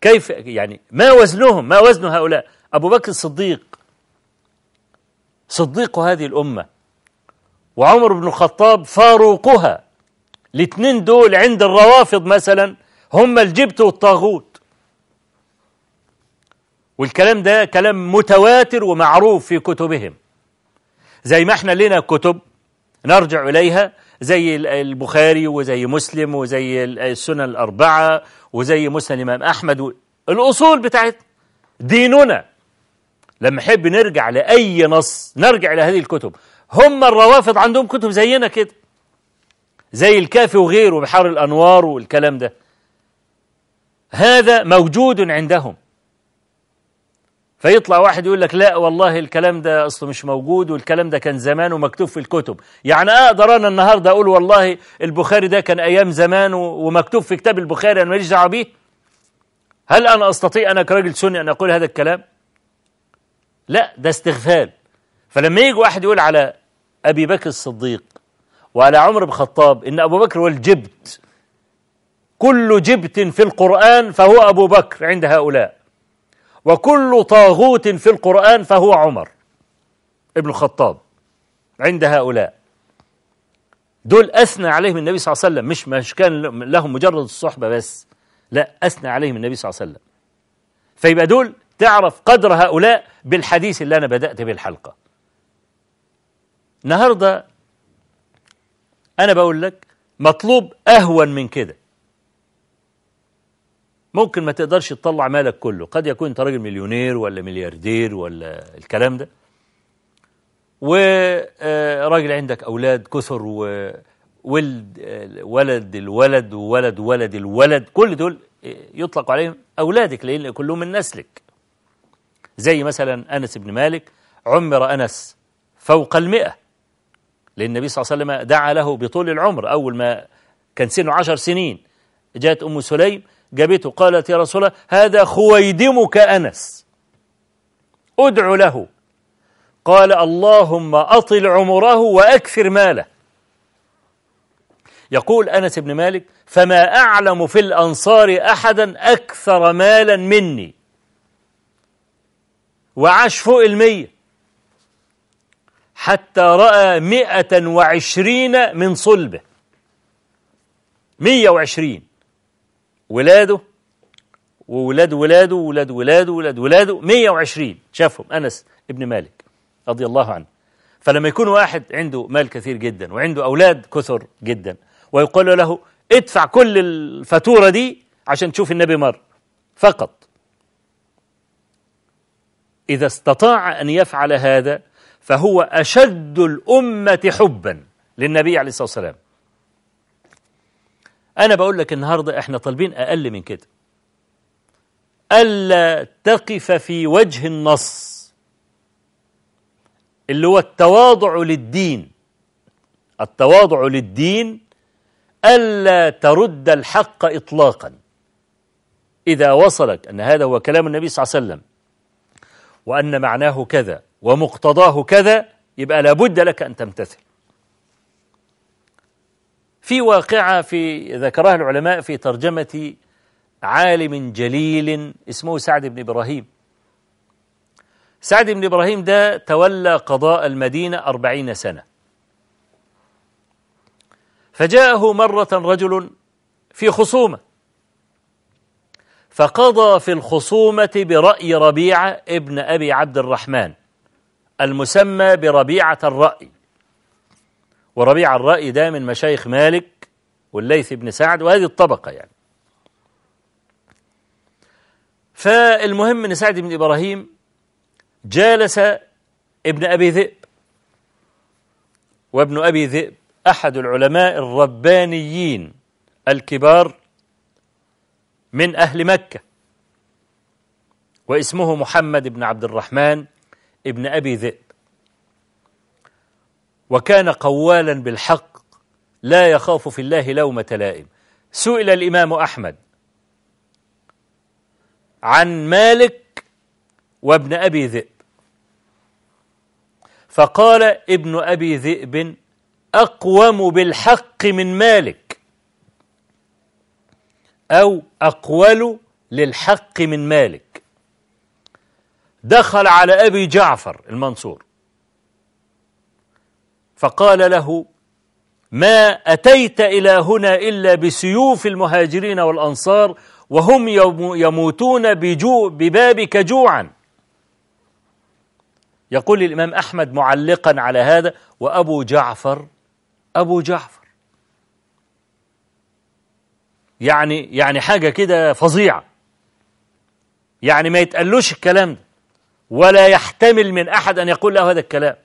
S3: كيف يعني ما وزنهم ما وزن هؤلاء؟ أبو بكر الصديق صديق هذه الأمة وعمر بن الخطاب فاروقها. الاثنين دول عند الروافض مثلا هم الجبت والطاغوت. والكلام ده كلام متواتر ومعروف في كتبهم. زي ما إحنا لنا كتب نرجع إليها زي البخاري وزي مسلم وزي السنن الأربعة وزي مسند الإمام أحمد. الأصول بتاعت ديننا. لما نحب نرجع لأي نص نرجع إلى هذه الكتب. هم الروافض عندهم كتب زينا كده. زي الكافي وغيره بحار الأنوار والكلام ده. هذا موجود عندهم. فيطلع واحد يقول لك لا والله الكلام ده أصله مش موجود والكلام ده كان زمان ومكتوب في الكتب. يعني أقدر أنا النهارده أقول والله البخاري ده كان أيام زمان ومكتوب في كتاب البخاري أنا ماليش دعوة بيه؟ هل أنا أستطيع أنا كراجل سني أن أقول هذا الكلام؟ لا ده استغفال. فلما يجي واحد يقول على أبي بكر الصديق وعلى عمر بن الخطاب إن أبو بكر هو الجبت كل جبت في القرآن فهو أبو بكر عند هؤلاء. وكل طاغوت في القرآن فهو عمر ابن الخطاب عند هؤلاء. دول أثنى عليهم النبي صلى الله عليه وسلم مش مش كان لهم مجرد الصحبة بس لا أثنى عليهم النبي صلى الله عليه وسلم. فيبقى دول تعرف قدر هؤلاء بالحديث اللي أنا بدأت به الحلقة. النهاردة أنا بقول لك مطلوب أهون من كده. ممكن ما تقدرش تطلع مالك كله. قد يكون انت راجل مليونير ولا ملياردير ولا الكلام ده. وراجل عندك أولاد كثر وولد ولد الولد وولد ولد الولد كل دول يطلق عليهم أولادك لأن كلهم من نسلك. زي مثلا أنس بن مالك عمر أنس فوق المئة. لأن النبي صلى الله عليه وسلم دعا له بطول العمر أول ما كان سنه عشر سنين جاءت أم سليم جابته قالت يا رسول الله هذا خويدمك أنس. أدع له. قال اللهم أطل عمره وأكثر ماله. يقول أنس بن مالك فما أعلم في الأنصار أحدا أكثر مالا مني. وعاش فوق المية. حتى رأى مئة وعشرين من صلبه. مية وعشرين. ولاده وولاد ولاده وولاد ولاده وولاد ولاده 120 شافهم أنس ابن مالك رضي الله عنه. فلما يكون واحد عنده مال كثير جدا وعنده أولاد كثر جدا ويقول له ادفع كل الفاتورة دي عشان تشوف النبي مر. فقط. إذا استطاع أن يفعل هذا فهو أشد الأمة حبا للنبي عليه الصلاة والسلام. أنا بقول لك النهاردة إحنا طالبين أقل من كده. ألا تقف في وجه النص اللي هو التواضع للدين. التواضع للدين ألا ترد الحق إطلاقا. إذا وصلك أن هذا هو كلام النبي صلى الله عليه وسلم وأن معناه كذا ومقتضاه كذا يبقى لابد لك أن تمتثل. في واقعة في ذكرها العلماء في ترجمة عالم جليل اسمه سعد بن إبراهيم. سعد بن إبراهيم ده تولى قضاء المدينة أربعين سنة. فجاءه مرة رجل في خصومة فقضى في الخصومة برأي ربيعة ابن أبي عبد الرحمن المسمى بربيعة الرأي. وربيع الرأي ده من مشايخ مالك والليث بن سعد وهذه الطبقة يعني. فالمهم أن سعد بن إبراهيم جالس ابن أبي ذئب وابن أبي ذئب أحد العلماء الربانيين الكبار من أهل مكة واسمه محمد بن عبد الرحمن ابن أبي ذئب. وكان قوالا بالحق لا يخاف في الله لومة لائم سئل الإمام أحمد عن مالك وابن أبي ذئب. فقال ابن أبي ذئب أقوم بالحق من مالك أو أقول للحق من مالك. دخل على أبي جعفر المنصور. فقال له ما أتيت إلى هنا إلا بسيوف المهاجرين والأنصار وهم يموتون بجوع ببابك جوعا. يقول الإمام أحمد معلقا على هذا وأبو جعفر أبو جعفر. يعني يعني حاجة كده فظيعة. يعني ما يتقلوش الكلام ده ولا يحتمل من أحد أن يقول له هذا الكلام.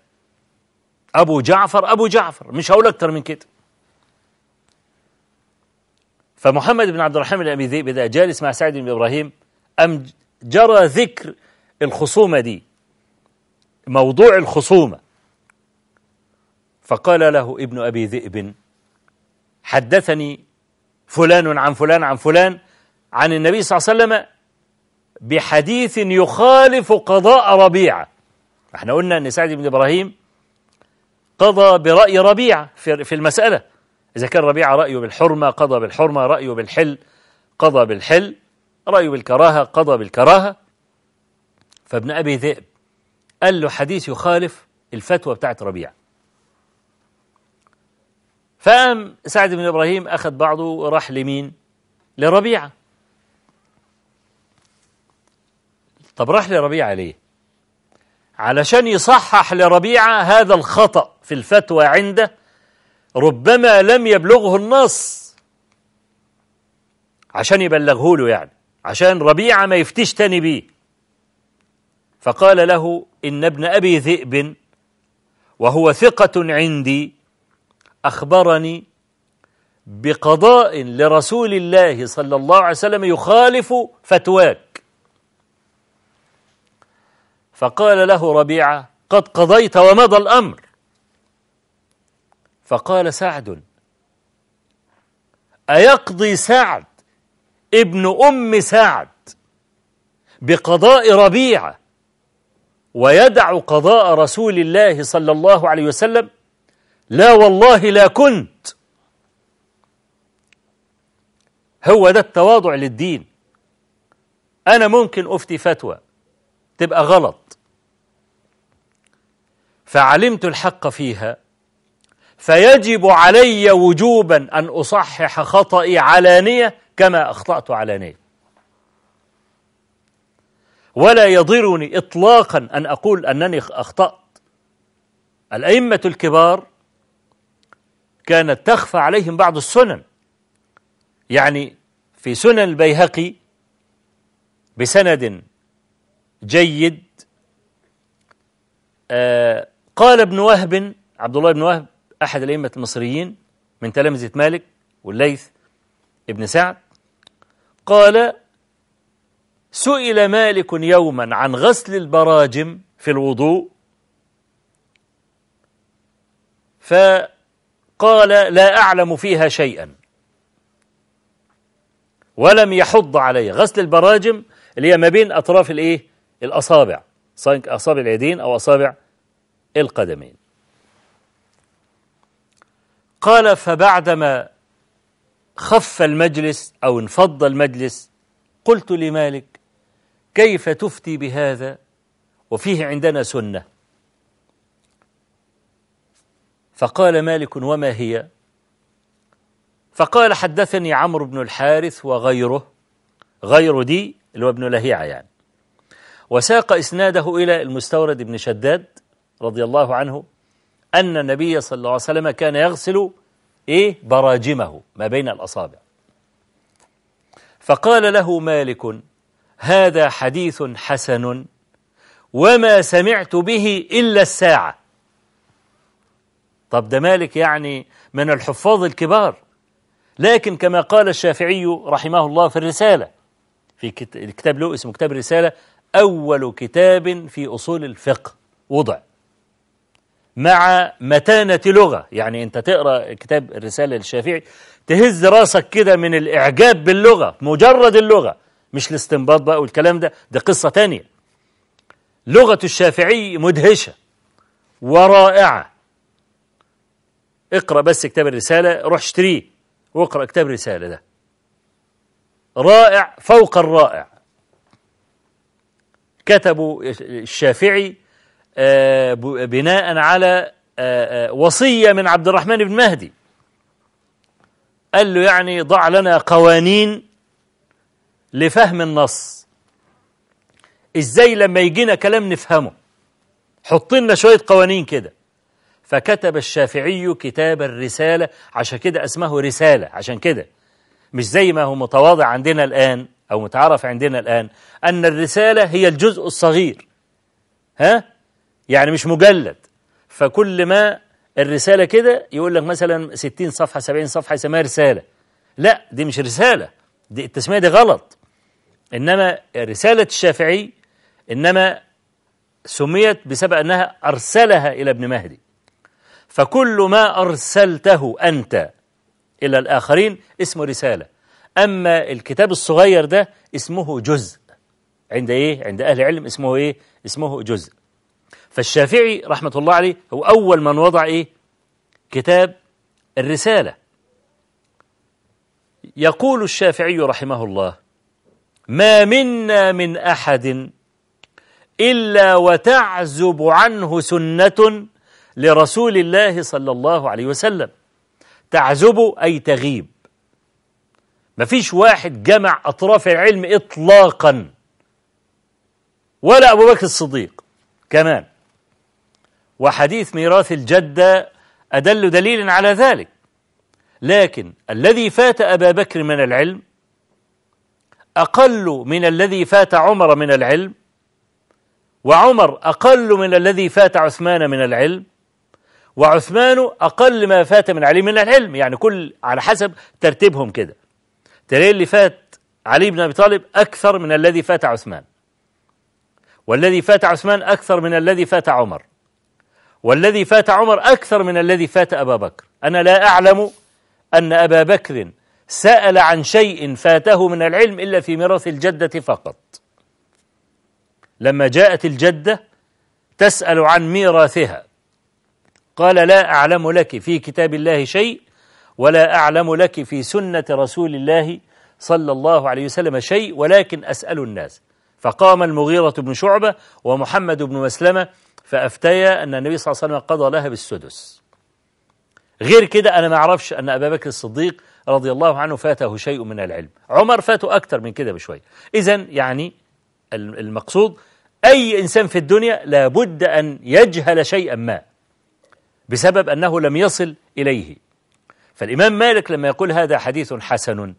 S3: أبو جعفر أبو جعفر مش هقول أكتر من كده. فمحمد بن عبد الرحمن الأبي ذئب إذا جالس مع سعد بن إبراهيم أم جرى ذكر الخصومة دي موضوع الخصومة. فقال له ابن أبي ذئب حدثني فلان عن فلان عن فلان عن النبي صلى الله عليه وسلم بحديث يخالف قضاء ربيعة. إحنا قلنا أن سعد بن إبراهيم قضى برأي ربيعة في المسألة. إذا كان ربيعة رأيه بالحرمة قضى بالحرمة رأيه بالحل قضى بالحل رأيه بالكراهة قضى بالكراهة. فابن أبي ذئب قال له حديث يخالف الفتوى بتاعت ربيعة فقام سعد بن إبراهيم أخذ بعضه وراح لمين؟ لربيعة طب راح لربيعة ليه؟ علشان يصحح لربيعة هذا الخطأ في الفتوى عنده ربما لم يبلغه النص عشان يبلغه له يعني عشان ربيعة ما يفتش تاني بيه. فقال له إن ابن أبي ذئب وهو ثقة عندي أخبرني بقضاء لرسول الله صلى الله عليه وسلم يخالف فتواك فقال له ربيعة قد قضيت ومضى الأمر. فقال سعد أيقضي سعد ابن أم سعد بقضاء ربيعة ويدع قضاء رسول الله صلى الله عليه وسلم؟ لا والله لا كنت. هو ده التواضع للدين. أنا ممكن أفتي فتوى. تبقى غلط. فعلمت الحق فيها فيجب علي وجوبا أن أصحح خطئي علانية كما أخطأت علانية. ولا يضرني إطلاقا أن أقول أنني أخطأت. الأئمة الكبار كانت تخفى عليهم بعض السنن. يعني في سنن البيهقي بسند جيد. آه قال ابن وهب عبد الله بن وهب أحد الأئمة المصريين من تلامذة مالك والليث ابن سعد قال سئل مالك يوما عن غسل البراجم في الوضوء؟ فقال لا أعلم فيها شيئا. ولم يحض عليه غسل البراجم اللي هي ما بين أطراف الإيه؟ الأصابع أصابع اليدين أو أصابع القدمين. قال فبعدما خف المجلس أو انفض المجلس قلت لمالك كيف تفتي بهذا؟ وفيه عندنا سنة. فقال مالك وما هي؟ فقال حدثني عمرو بن الحارث وغيره غير دي اللي هو ابن لهيعة يعني. وساق إسناده إلى المستورد بن شداد رضي الله عنه أن النبي صلى الله عليه وسلم كان يغسل إيه؟ براجمه ما بين الأصابع. فقال له مالك هذا حديث حسن وما سمعت به إلا الساعة. طب ده مالك يعني من الحفاظ الكبار. لكن كما قال الشافعي رحمه الله في الرسالة في كتاب له اسمه كتاب الرسالة أول كتاب في أصول الفقه وضع مع متانة لغة. يعني أنت تقرأ كتاب الرسالة للشافعي تهز راسك كده من الإعجاب باللغة مجرد اللغة مش الاستنباط بقى والكلام ده ده قصة تانية. لغة الشافعي مدهشة ورائعة. اقرأ بس كتاب الرسالة روح اشتريه واقرأ كتاب الرسالة ده. رائع فوق الرائع. كتبوا الشافعي آه، بناء على آه، آه، وصية من عبد الرحمن بن مهدي. قال له يعني ضع لنا قوانين لفهم النص. إزاي لما يجينا كلام نفهمه؟ حط لنا شوية قوانين كده. فكتب الشافعي كتاب الرسالة عشان كده اسمه رسالة عشان كده. مش زي ما هو متواضع عندنا الآن. أو متعارف عندنا الآن أن الرسالة هي الجزء الصغير. ها؟ يعني مش مجلد. فكل ما الرسالة كده يقول لك مثلا 60 صفحة 70 صفحة يسميها رسالة. لا دي مش رسالة. دي التسمية دي غلط. إنما رسالة الشافعي إنما سميت بسبب أنها أرسلها إلى ابن مهدي. فكل ما أرسلته أنت إلى الآخرين اسمه رسالة. أما الكتاب الصغير ده اسمه جزء عند إيه؟ عند أهل العلم اسمه إيه؟ اسمه جزء فالشافعي رحمة الله عليه هو أول من وضع إيه؟ كتاب الرسالة يقول الشافعي رحمه الله ما منا من أحد إلا وتعزب عنه سنة لرسول الله صلى الله عليه وسلم تعزب أي تغيب مفيش واحد جمع أطراف العلم إطلاقا. ولا أبو بكر الصديق كمان. وحديث ميراث الجدة أدل دليل على ذلك. لكن الذي فات أبا بكر من العلم أقل من الذي فات عمر من العلم وعمر أقل من الذي فات عثمان من العلم وعثمان أقل ما فات من علي من العلم. يعني كل على حسب ترتيبهم كده. تلاقي اللي فات علي بن أبي طالب أكثر من الذي فات عثمان. والذي فات عثمان أكثر من الذي فات عمر. والذي فات عمر أكثر من الذي فات أبا بكر. أنا لا أعلم أن أبا بكر سأل عن شيء فاته من العلم إلا في ميراث الجدة فقط. لما جاءت الجدة تسأل عن ميراثها. قال لا أعلم لك في كتاب الله شيء ولا أعلم لك في سنة رسول الله صلى الله عليه وسلم شيء ولكن أسأل الناس. فقام المغيرة بن شعبة ومحمد بن مسلمة فأفتيا أن النبي صلى الله عليه وسلم قضى لها بالسدس. غير كده أنا ما أعرفش أن أبا بكر الصديق رضي الله عنه فاته شيء من العلم. عمر فاته أكثر من كده بشوي. إذا يعني المقصود أي إنسان في الدنيا لابد أن يجهل شيئا ما بسبب أنه لم يصل إليه. فالإمام مالك لما يقول هذا حديث حسن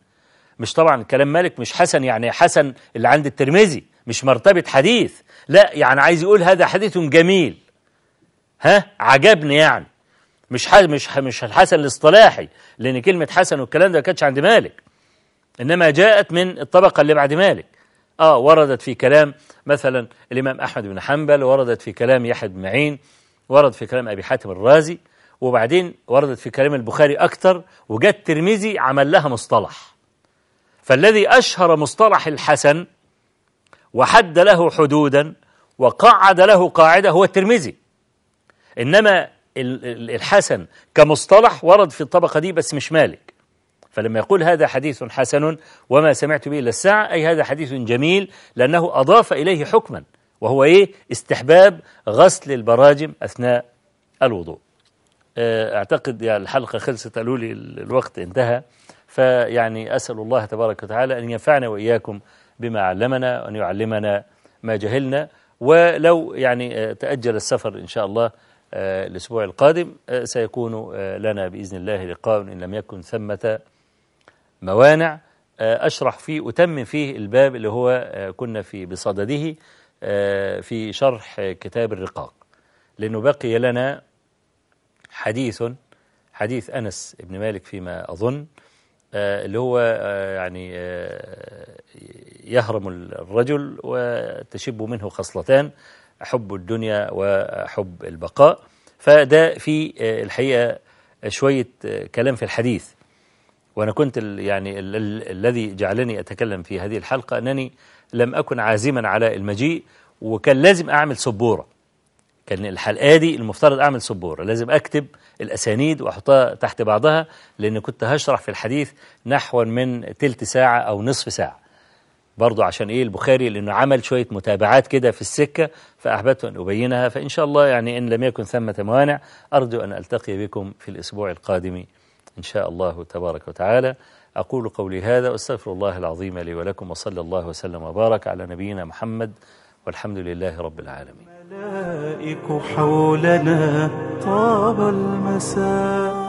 S3: مش طبعا كلام مالك مش حسن يعني حسن اللي عند الترمذي مش مرتبة حديث. لا يعني عايز يقول هذا حديث جميل. ها؟ عجبني يعني. مش مش مش الحسن الاصطلاحي لأن كلمة حسن والكلام ده ما كانتش عند مالك. إنما جاءت من الطبقة اللي بعد مالك. آه وردت في كلام مثلا الإمام أحمد بن حنبل وردت في كلام يحيى بن معين ورد في كلام أبي حاتم الرازي. وبعدين وردت في كلام البخاري أكثر وجاء الترمذي عمل لها مصطلح. فالذي أشهر مصطلح الحسن وحد له حدودا وقعد له قاعدة هو الترمذي. إنما الحسن كمصطلح ورد في الطبقة دي بس مش مالك. فلما يقول هذا حديث حسن وما سمعت به إلا الساعة أي هذا حديث جميل لأنه أضاف إليه حكما وهو إيه؟ استحباب غسل البراجم أثناء الوضوء. أعتقد يعني الحلقة خلصت قالوا لي الوقت انتهى. فيعني أسأل الله تبارك وتعالى أن ينفعنا وإياكم بما علمنا وأن يعلمنا ما جهلنا. ولو يعني آه، تأجل السفر إن شاء الله آه، الأسبوع القادم آه، سيكون آه، لنا بإذن الله لقاء إن لم يكن ثمة موانع. أشرح فيه أتمم فيه الباب اللي هو كنا في بصدده في شرح كتاب الرقاق. لأنه بقي لنا حديث حديث أنس بن مالك فيما أظن آه، اللي هو آه، يعني آه، يهرم الرجل وتشب منه خصلتان حب الدنيا وحب البقاء. فده في الحقيقة شوية كلام في الحديث. وأنا كنت يعني ال- ال- الذي جعلني أتكلم في هذه الحلقة أنني لم أكن عازما على المجيء وكان لازم أعمل سبورة. كان الحلقة دي المفترض أعمل سبورة. لازم أكتب الأسانيد وأحطها تحت بعضها لأن كنت هشرح في الحديث نحو من تلت ساعة أو نصف ساعة. برضو عشان إيه؟ البخاري لأنه عمل شوية متابعات كده في السكة فأحببت أن أبينها فإن شاء الله يعني إن لم يكن ثمة موانع أرجو أن ألتقي بكم في الأسبوع القادم إن شاء الله تبارك وتعالى. أقول قولي هذا وأستغفر الله العظيم لي ولكم وصلى الله وسلم وبارك على نبينا محمد والحمد لله رب العالمين.
S4: الملائك حولنا طاب المساء.